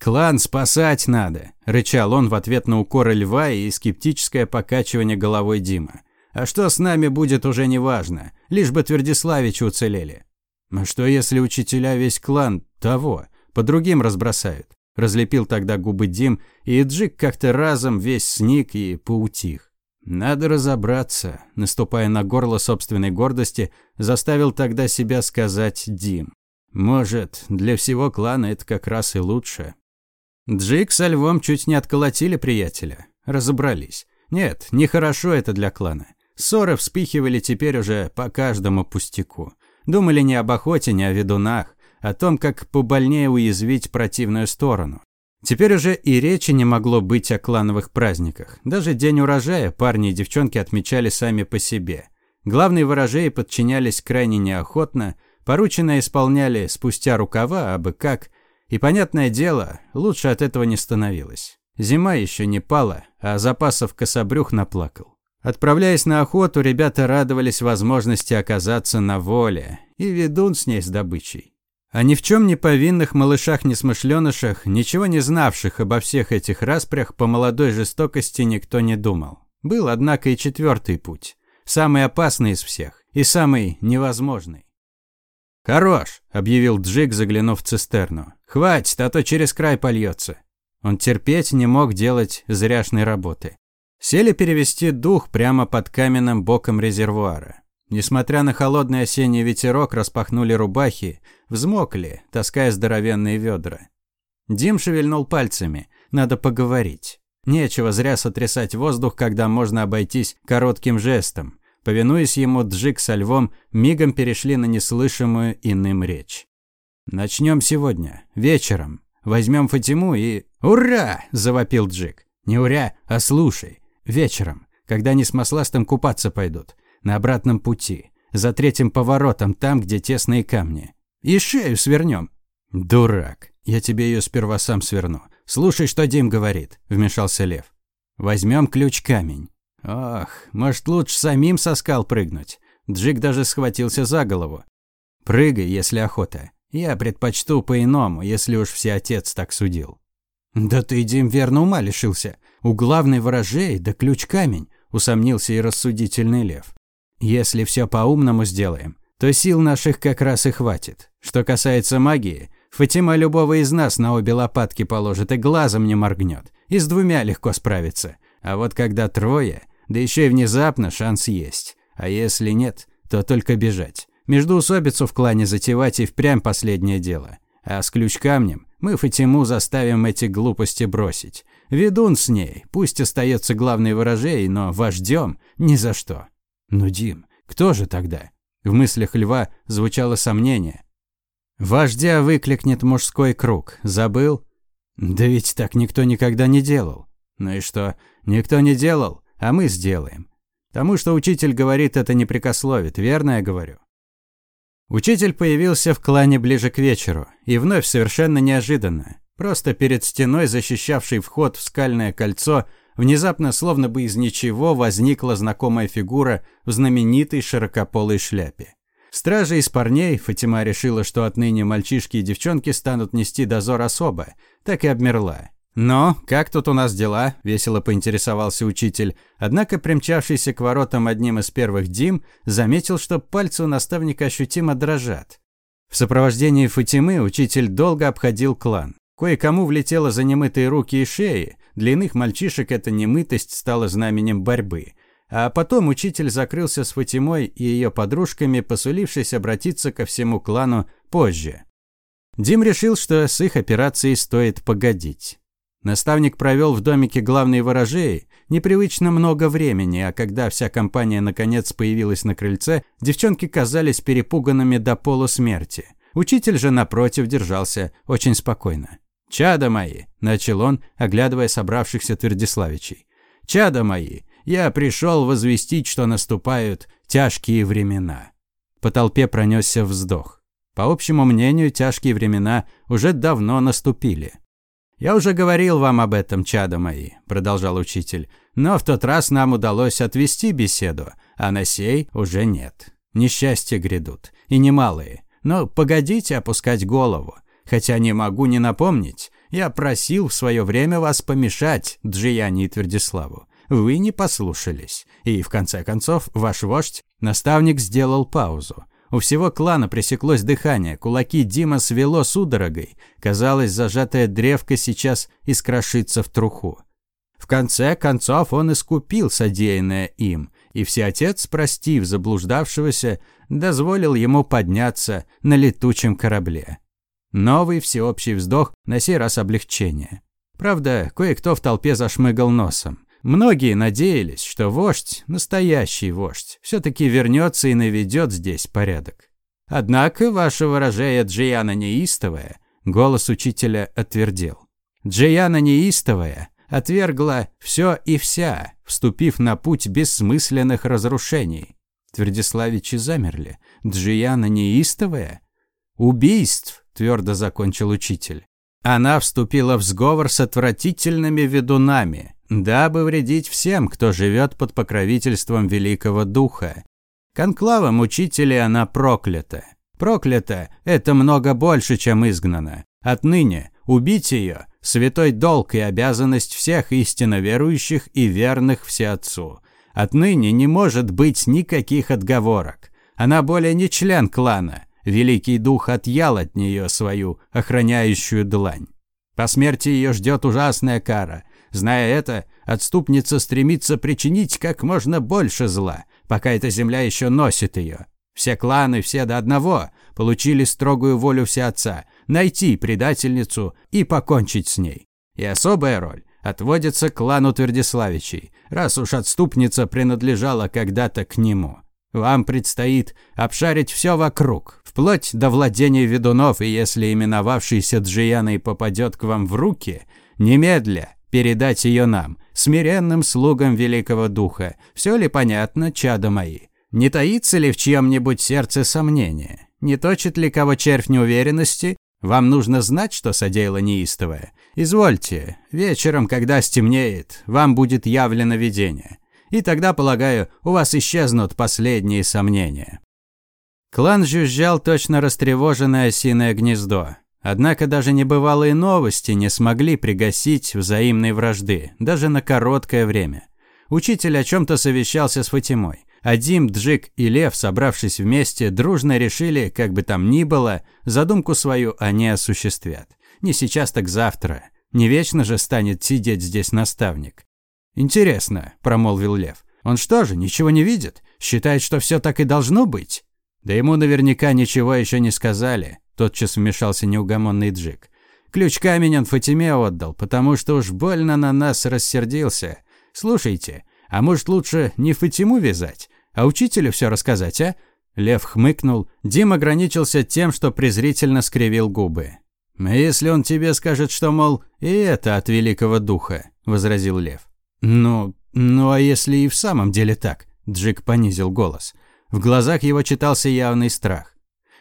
«Клан спасать надо», – рычал он в ответ на укоры льва и скептическое покачивание головой Дима. «А что с нами будет уже неважно, лишь бы Твердиславичи уцелели». «А что если учителя весь клан того, по другим разбросают?» Разлепил тогда губы Дим, и Джик как-то разом весь сник и поутих. Надо разобраться, наступая на горло собственной гордости, заставил тогда себя сказать Дим. Может, для всего клана это как раз и лучше. Джик со львом чуть не отколотили приятеля. Разобрались. Нет, нехорошо это для клана. Ссоры вспихивали теперь уже по каждому пустяку. Думали не об охоте, не о ведунах, о том, как побольнее уязвить противную сторону. Теперь уже и речи не могло быть о клановых праздниках. Даже день урожая парни и девчонки отмечали сами по себе. Главные ворожеи подчинялись крайне неохотно, порученное исполняли спустя рукава, абы как. И, понятное дело, лучше от этого не становилось. Зима еще не пала, а запасов кособрюх наплакал. Отправляясь на охоту, ребята радовались возможности оказаться на воле, и ведун с ней с добычей. О ни в чем не повинных малышах-несмышленышах, ничего не знавших обо всех этих распрях, по молодой жестокости никто не думал. Был, однако, и четвертый путь. Самый опасный из всех и самый невозможный. «Хорош!» – объявил Джик, заглянув в цистерну. «Хватит, а то через край польется». Он терпеть не мог делать зряшной работы. Сели перевести дух прямо под каменным боком резервуара. Несмотря на холодный осенний ветерок, распахнули рубахи, взмокли, таская здоровенные ведра. Дим шевельнул пальцами. Надо поговорить. Нечего зря сотрясать воздух, когда можно обойтись коротким жестом. Повинуясь ему, Джик со львом мигом перешли на неслышимую иным речь. «Начнем сегодня, вечером. Возьмем Фатиму и...» «Ура!» – завопил Джик. «Не уря, а слушай. Вечером, когда они с масластым купаться пойдут. На обратном пути. За третьим поворотом, там, где тесные камни. И шею свернем. Дурак. Я тебе ее сперва сам сверну. Слушай, что Дим говорит, вмешался Лев. Возьмем ключ-камень. Ох, может, лучше самим со скал прыгнуть. Джик даже схватился за голову. Прыгай, если охота. Я предпочту по-иному, если уж все отец так судил. Да ты, Дим, верно ума лишился. У главной ворожей да ключ-камень, усомнился и рассудительный лев. Если все по-умному сделаем, то сил наших как раз и хватит. Что касается магии, Фатима любого из нас на обе лопатки положит и глазом не моргнет. И с двумя легко справиться. А вот когда трое, да еще и внезапно шанс есть. А если нет, то только бежать. Междуусобицу в клане затевать и впрямь последнее дело. А с ключ-камнем мы Фатиму заставим эти глупости бросить. Ведун с ней, пусть остается главной ворожей, но вождем ни за что. Ну, Дим, кто же тогда? В мыслях льва звучало сомнение. Вождя выкликнет мужской круг. Забыл? Да ведь так никто никогда не делал. Ну и что? Никто не делал, а мы сделаем. Тому, что учитель говорит, это не прикословит, верно я говорю? Учитель появился в клане ближе к вечеру, и вновь совершенно неожиданно. Просто перед стеной, защищавшей вход в скальное кольцо, внезапно, словно бы из ничего, возникла знакомая фигура в знаменитой широкополой шляпе. Стража из парней, Фатима решила, что отныне мальчишки и девчонки станут нести дозор особо, так и обмерла. «Но, как тут у нас дела?» – весело поинтересовался учитель. Однако, примчавшийся к воротам одним из первых Дим, заметил, что пальцы у наставника ощутимо дрожат. В сопровождении Фатимы учитель долго обходил клан. Кое-кому влетело за немытые руки и шеи, для иных мальчишек эта немытость стала знаменем борьбы. А потом учитель закрылся с Фатимой и ее подружками, посулившись обратиться ко всему клану позже. Дим решил, что с их операцией стоит погодить. Наставник провел в домике главной ворожеи непривычно много времени, а когда вся компания наконец появилась на крыльце, девчонки казались перепуганными до полусмерти. Учитель же, напротив, держался очень спокойно. «Чада мои!» – начал он, оглядывая собравшихся Твердиславичей. «Чада мои! Я пришел возвестить, что наступают тяжкие времена». По толпе пронесся вздох. По общему мнению, тяжкие времена уже давно наступили. «Я уже говорил вам об этом, чада мои», – продолжал учитель. «Но в тот раз нам удалось отвести беседу, а на сей уже нет. Несчастья грядут, и немалые. Но погодите опускать голову. Хотя не могу не напомнить, я просил в свое время вас помешать Джияне и Твердиславу. Вы не послушались. И, в конце концов, ваш вождь, наставник, сделал паузу. У всего клана пресеклось дыхание, кулаки Дима свело судорогой. Казалось, зажатая древко сейчас искрошится в труху. В конце концов он искупил содеянное им, и всеотец, простив заблуждавшегося, дозволил ему подняться на летучем корабле. Новый всеобщий вздох, на сей раз облегчение. Правда, кое-кто в толпе зашмыгал носом. Многие надеялись, что вождь, настоящий вождь, все-таки вернется и наведет здесь порядок. Однако ваше выражение Джияна неистовая, голос учителя отвердел. Джияна неистовая отвергла все и вся, вступив на путь бессмысленных разрушений. Твердиславичи замерли. Джияна неистовая? Убийств, твердо закончил учитель. Она вступила в сговор с отвратительными ведунами, дабы вредить всем, кто живет под покровительством Великого Духа. Конклавом учителя она проклята. Проклята – это много больше, чем изгнана. Отныне убить ее – святой долг и обязанность всех истинно верующих и верных Всеотцу. Отныне не может быть никаких отговорок. Она более не член клана. Великий Дух отъял от нее свою охраняющую длань. По смерти ее ждет ужасная кара – Зная это, отступница стремится причинить как можно больше зла, пока эта земля еще носит ее. Все кланы, все до одного, получили строгую волю Всеотца – найти предательницу и покончить с ней. И особая роль отводится клану Твердиславичей, раз уж отступница принадлежала когда-то к нему. Вам предстоит обшарить все вокруг, вплоть до владения ведунов, и если именовавшийся Джияной попадет к вам в руки, немедля передать ее нам, смиренным слугам Великого Духа. Все ли понятно, чада мои? Не таится ли в чьем-нибудь сердце сомнение? Не точит ли кого червь неуверенности? Вам нужно знать, что содеяло неистовое. Извольте, вечером, когда стемнеет, вам будет явлено видение. И тогда, полагаю, у вас исчезнут последние сомнения. Клан жужжал точно растревоженное осиное гнездо. Однако даже небывалые новости не смогли пригасить взаимной вражды, даже на короткое время. Учитель о чем-то совещался с Фатимой. Адим, Джик и Лев, собравшись вместе, дружно решили, как бы там ни было, задумку свою они осуществят. Не сейчас, так завтра. Не вечно же станет сидеть здесь наставник. «Интересно», – промолвил Лев. «Он что же, ничего не видит? Считает, что все так и должно быть?» «Да ему наверняка ничего еще не сказали», – тотчас вмешался неугомонный Джик. «Ключ камень он Фатиме отдал, потому что уж больно на нас рассердился. Слушайте, а может лучше не Фатиму вязать? А учителю все рассказать, а?» Лев хмыкнул. Дим ограничился тем, что презрительно скривил губы. «А если он тебе скажет, что, мол, и это от великого духа?» – возразил Лев. «Ну, ну а если и в самом деле так?» – Джик понизил голос. В глазах его читался явный страх.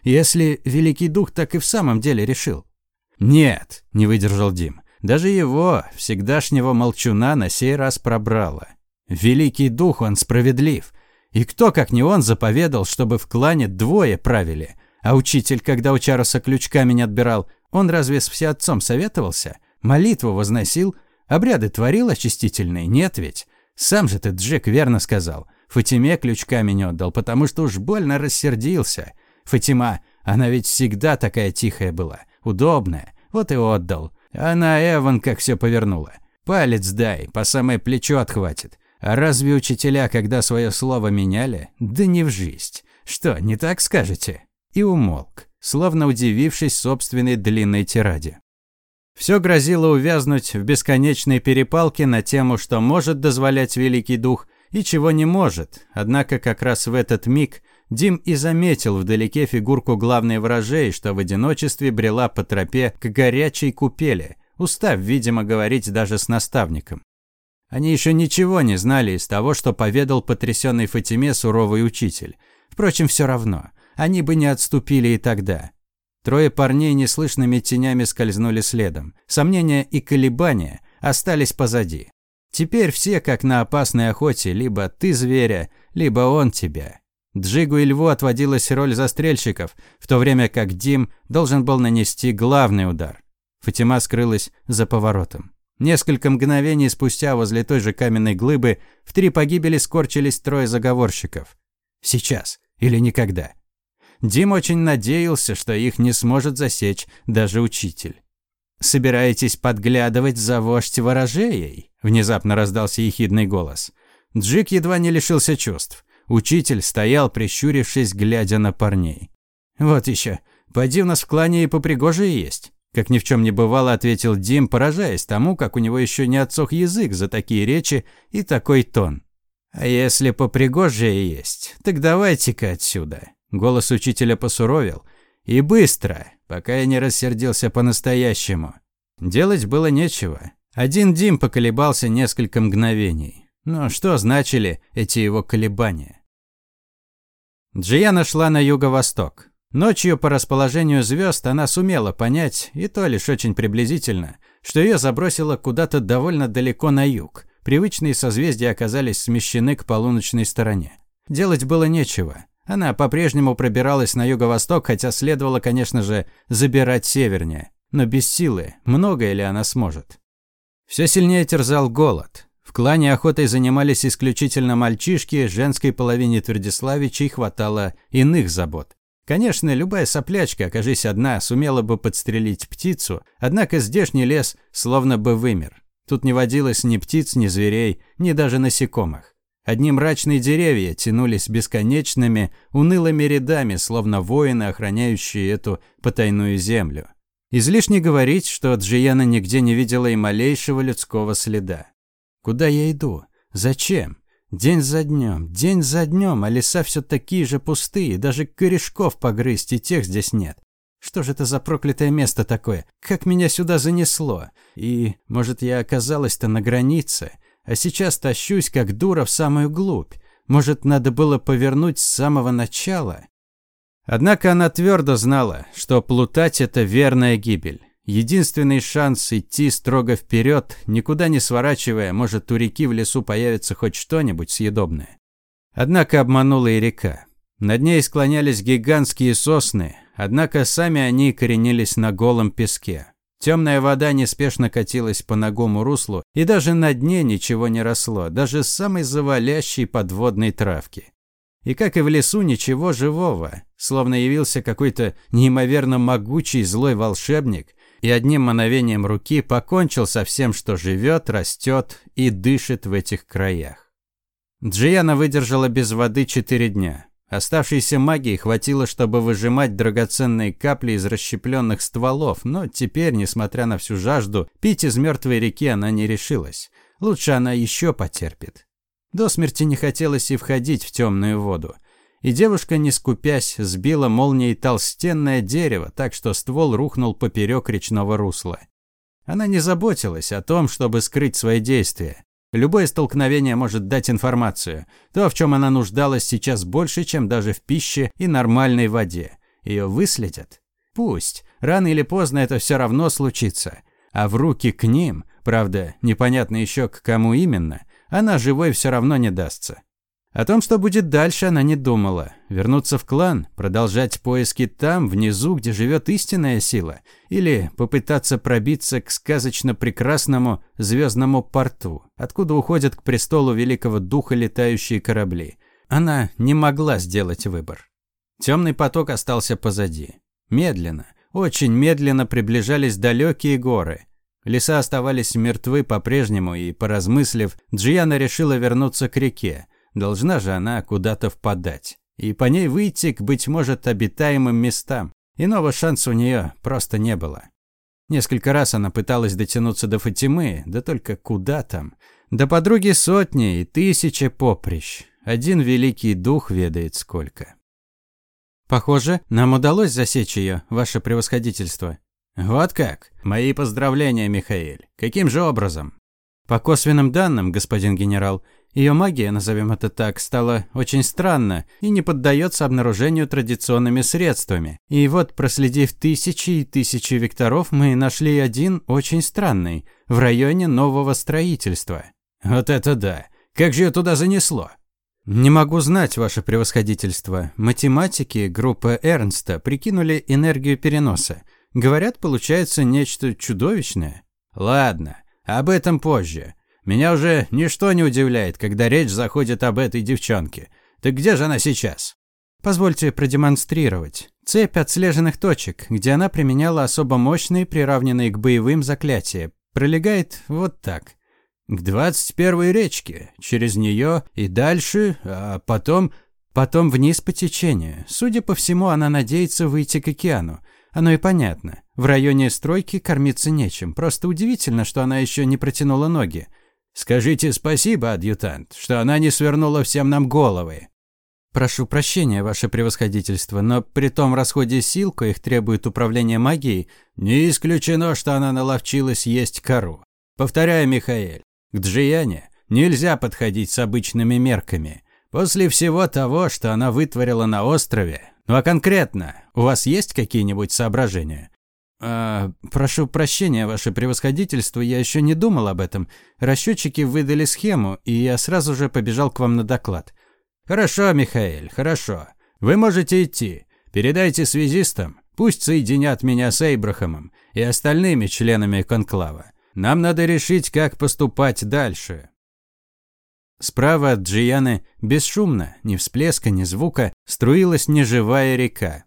«Если великий дух так и в самом деле решил?» «Нет», – не выдержал Дим. Даже его, всегдашнего молчуна, на сей раз пробрало. «Великий дух, он справедлив. И кто, как не он, заповедал, чтобы в клане двое правили? А учитель, когда у Чароса ключ камень отбирал, он разве с всеотцом советовался? Молитву возносил? Обряды творил очистительные? Нет ведь? Сам же ты, Джек, верно сказал. Фатиме ключ камень отдал, потому что уж больно рассердился. Фатима, она ведь всегда такая тихая была, удобная. Вот и отдал. Она Эван как все повернула. Палец дай, по самое плечо отхватит. А разве учителя, когда свое слово меняли? Да не в жизнь. Что, не так скажете? И умолк, словно удивившись собственной длинной тираде. Все грозило увязнуть в бесконечной перепалке на тему, что может дозволять Великий Дух и чего не может. Однако как раз в этот миг Дим и заметил вдалеке фигурку главной вражей, что в одиночестве брела по тропе к горячей купели, устав, видимо, говорить даже с наставником. Они еще ничего не знали из того, что поведал потрясенный Фатиме суровый учитель. Впрочем, все равно. Они бы не отступили и тогда. Трое парней неслышными тенями скользнули следом. Сомнения и колебания остались позади. Теперь все, как на опасной охоте, либо ты зверя, либо он тебя. Джигу и Льву отводилась роль застрельщиков, в то время как Дим должен был нанести главный удар. Фатима скрылась за поворотом. Несколько мгновений спустя возле той же каменной глыбы в три погибели скорчились трое заговорщиков. Сейчас или никогда. Дим очень надеялся, что их не сможет засечь даже учитель. «Собираетесь подглядывать за вождь ворожеей?» – внезапно раздался ехидный голос. Джик едва не лишился чувств. Учитель стоял, прищурившись, глядя на парней. «Вот еще. Пойди у нас в клане и попригожие есть. Как ни в чем не бывало, ответил Дим, поражаясь тому, как у него еще не отсох язык за такие речи и такой тон. «А если попригожие есть, так давайте-ка отсюда». Голос учителя посуровил. «И быстро, пока я не рассердился по-настоящему». Делать было нечего. Один Дим поколебался несколько мгновений. Но что значили эти его колебания? Джияна шла на юго-восток. Ночью по расположению звезд она сумела понять, и то лишь очень приблизительно, что ее забросило куда-то довольно далеко на юг. Привычные созвездия оказались смещены к полуночной стороне. Делать было нечего. Она по-прежнему пробиралась на юго-восток, хотя следовало, конечно же, забирать севернее. Но без силы, многое ли она сможет? Все сильнее терзал голод. В клане охотой занимались исключительно мальчишки, женской половине Твердиславичей хватало иных забот. Конечно, любая соплячка, окажись одна, сумела бы подстрелить птицу, однако здешний лес словно бы вымер. Тут не водилось ни птиц, ни зверей, ни даже насекомых. Одни мрачные деревья тянулись бесконечными, унылыми рядами, словно воины, охраняющие эту потайную землю. Излишне говорить, что Джияна нигде не видела и малейшего людского следа. Куда я иду? Зачем? День за днем, день за днем, а леса все такие же пустые, даже корешков погрызть и тех здесь нет. Что же это за проклятое место такое? Как меня сюда занесло? И, может, я оказалась-то на границе, а сейчас тащусь, как дура, в самую глубь. Может, надо было повернуть с самого начала? Однако она твердо знала, что плутать – это верная гибель. Единственный шанс идти строго вперед, никуда не сворачивая, может, у реки в лесу появится хоть что-нибудь съедобное. Однако обманула и река. Над ней склонялись гигантские сосны, однако сами они коренились на голом песке. Темная вода неспешно катилась по ногому руслу, и даже на дне ничего не росло, даже самой завалящей подводной травки. И как и в лесу, ничего живого, словно явился какой-то неимоверно могучий злой волшебник и одним мановением руки покончил со всем, что живет, растет и дышит в этих краях. Джияна выдержала без воды четыре дня. Оставшейся магии хватило, чтобы выжимать драгоценные капли из расщепленных стволов, но теперь, несмотря на всю жажду, пить из мертвой реки она не решилась. Лучше она еще потерпит. До смерти не хотелось и входить в темную воду. И девушка, не скупясь, сбила молнией толстенное дерево, так что ствол рухнул поперек речного русла. Она не заботилась о том, чтобы скрыть свои действия. Любое столкновение может дать информацию. То, в чем она нуждалась сейчас больше, чем даже в пище и нормальной воде. Ее выследят? Пусть. Рано или поздно это все равно случится. А в руки к ним, правда, непонятно еще к кому именно, она живой все равно не дастся. О том, что будет дальше, она не думала. Вернуться в клан, продолжать поиски там, внизу, где живет истинная сила, или попытаться пробиться к сказочно прекрасному звездному порту, откуда уходят к престолу великого духа летающие корабли. Она не могла сделать выбор. Темный поток остался позади. Медленно, очень медленно приближались далекие горы. Леса оставались мертвы по-прежнему, и, поразмыслив, Джиана решила вернуться к реке, Должна же она куда-то впадать. И по ней выйти к, быть может, обитаемым местам. Иного шанса у нее просто не было. Несколько раз она пыталась дотянуться до Фатимы, да только куда там. До подруги сотни и тысячи поприщ. Один великий дух ведает сколько. Похоже, нам удалось засечь ее, ваше превосходительство. Вот как? Мои поздравления, Михаил. Каким же образом? По косвенным данным, господин генерал, ее магия, назовем это так, стала очень странна и не поддается обнаружению традиционными средствами. И вот, проследив тысячи и тысячи векторов, мы нашли один очень странный, в районе нового строительства. Вот это да! Как же ее туда занесло? Не могу знать, ваше превосходительство. Математики группы Эрнста прикинули энергию переноса. Говорят, получается нечто чудовищное. Ладно, об этом позже. Меня уже ничто не удивляет, когда речь заходит об этой девчонке. Так где же она сейчас? Позвольте продемонстрировать. Цепь отслеженных точек, где она применяла особо мощные, приравненные к боевым заклятия, пролегает вот так. К двадцать первой речке, через нее и дальше, а потом... Потом вниз по течению. Судя по всему, она надеется выйти к океану. Оно и понятно. В районе стройки кормиться нечем. Просто удивительно, что она еще не протянула ноги. Скажите спасибо, адъютант, что она не свернула всем нам головы. Прошу прощения, ваше превосходительство, но при том расходе сил, коих требует управление магией, не исключено, что она наловчилась есть кору. Повторяю, Михаэль, к Джияне нельзя подходить с обычными мерками. После всего того, что она вытворила на острове, ну а конкретно, у вас есть какие-нибудь соображения? «А, прошу прощения, ваше превосходительство, я еще не думал об этом. Расчетчики выдали схему, и я сразу же побежал к вам на доклад». «Хорошо, Михаил, хорошо. Вы можете идти. Передайте связистам, пусть соединят меня с Эйбрахамом и остальными членами конклава. Нам надо решить, как поступать дальше». Справа от Джияны бесшумно, ни всплеска, ни звука, струилась неживая река.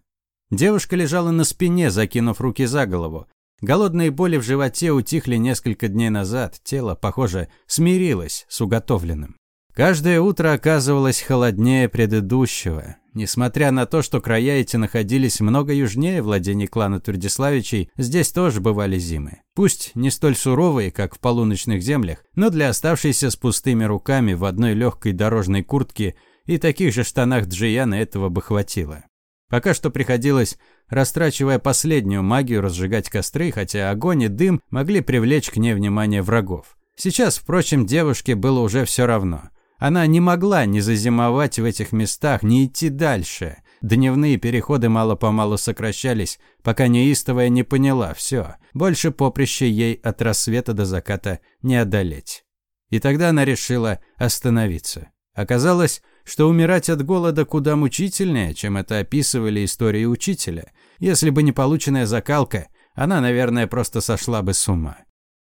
Девушка лежала на спине, закинув руки за голову. Голодные боли в животе утихли несколько дней назад, тело, похоже, смирилось с уготовленным. Каждое утро оказывалось холоднее предыдущего. Несмотря на то, что края эти находились много южнее владений клана Твердиславичей, здесь тоже бывали зимы. Пусть не столь суровые, как в полуночных землях, но для оставшейся с пустыми руками в одной легкой дорожной куртке и таких же штанах Джияна этого бы хватило. Пока что приходилось, растрачивая последнюю магию, разжигать костры, хотя огонь и дым могли привлечь к ней внимание врагов. Сейчас, впрочем, девушке было уже все равно. Она не могла не зазимовать в этих местах, не идти дальше. Дневные переходы мало-помалу сокращались, пока неистовая не поняла все. Больше поприще ей от рассвета до заката не одолеть. И тогда она решила остановиться. Оказалось, что умирать от голода куда мучительнее, чем это описывали истории учителя. Если бы не полученная закалка, она, наверное, просто сошла бы с ума.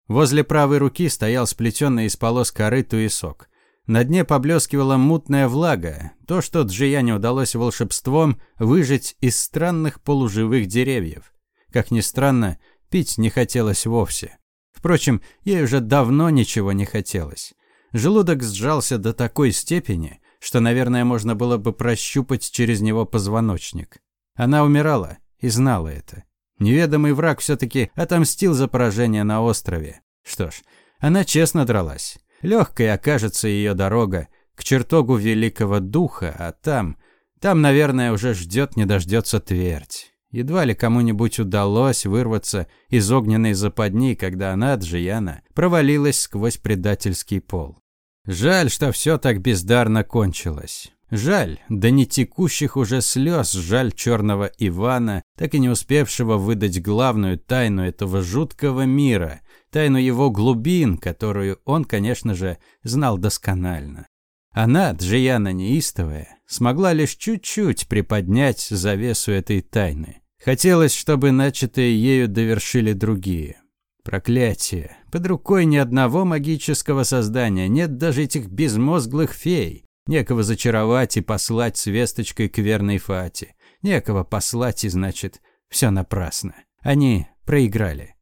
Возле правой руки стоял сплетенный из полос коры туесок. На дне поблескивала мутная влага, то, что Джияне удалось волшебством выжить из странных полуживых деревьев. Как ни странно, пить не хотелось вовсе. Впрочем, ей уже давно ничего не хотелось. Желудок сжался до такой степени, что, наверное, можно было бы прощупать через него позвоночник. Она умирала и знала это. Неведомый враг все-таки отомстил за поражение на острове. Что ж, она честно дралась. Легкой окажется ее дорога к чертогу великого духа, а там... Там, наверное, уже ждет не дождется твердь. Едва ли кому-нибудь удалось вырваться из огненной западни, когда она, Джияна, провалилась сквозь предательский пол. Жаль, что все так бездарно кончилось. Жаль, да не текущих уже слез, жаль черного Ивана, так и не успевшего выдать главную тайну этого жуткого мира, тайну его глубин, которую он, конечно же, знал досконально. Она, Джияна неистовая, смогла лишь чуть-чуть приподнять завесу этой тайны. Хотелось, чтобы начатые ею довершили другие. Проклятие. Под рукой ни одного магического создания, нет даже этих безмозглых фей. Некого зачаровать и послать с весточкой к верной Фате. Некого послать и, значит, все напрасно. Они проиграли.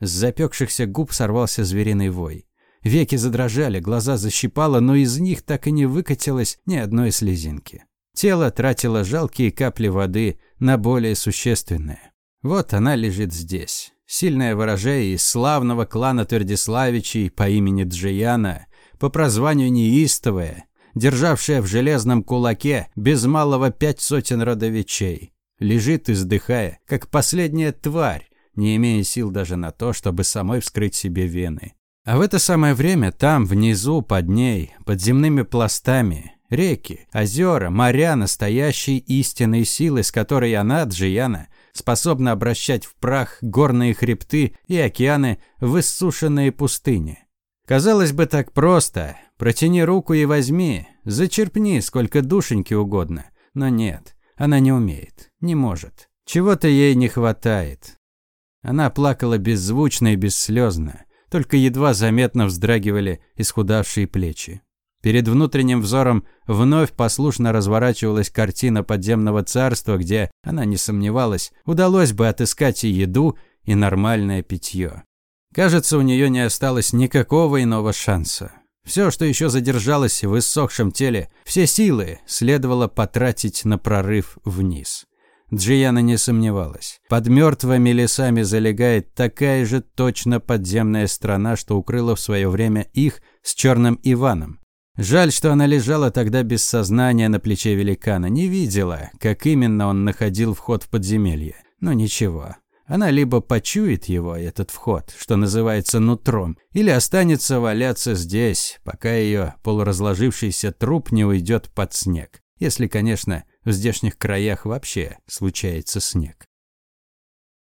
С запекшихся губ сорвался звериный вой. Веки задрожали, глаза защипало, но из них так и не выкатилось ни одной слезинки. Тело тратило жалкие капли воды на более существенное. Вот она лежит здесь. Сильное выражение из славного клана Твердиславичей по имени Джияна, по прозванию неистовая, державшая в железном кулаке без малого пять сотен родовичей. Лежит, издыхая, как последняя тварь, не имея сил даже на то, чтобы самой вскрыть себе вены. А в это самое время там, внизу, под ней, под земными пластами, реки, озера, моря настоящей истинной силы, с которой она, Джияна, способна обращать в прах горные хребты и океаны в иссушенные пустыни. Казалось бы, так просто. Протяни руку и возьми, зачерпни сколько душеньки угодно. Но нет, она не умеет, не может. Чего-то ей не хватает. Она плакала беззвучно и бесслезно, только едва заметно вздрагивали исхудавшие плечи. Перед внутренним взором вновь послушно разворачивалась картина подземного царства, где, она не сомневалась, удалось бы отыскать и еду, и нормальное питье. Кажется, у нее не осталось никакого иного шанса. Все, что еще задержалось в иссохшем теле, все силы следовало потратить на прорыв вниз. Джияна не сомневалась. Под мертвыми лесами залегает такая же точно подземная страна, что укрыла в свое время их с Черным Иваном. Жаль, что она лежала тогда без сознания на плече великана, не видела, как именно он находил вход в подземелье. Но ничего. Она либо почует его, этот вход, что называется нутром, или останется валяться здесь, пока ее полуразложившийся труп не уйдет под снег. Если, конечно, в здешних краях вообще случается снег.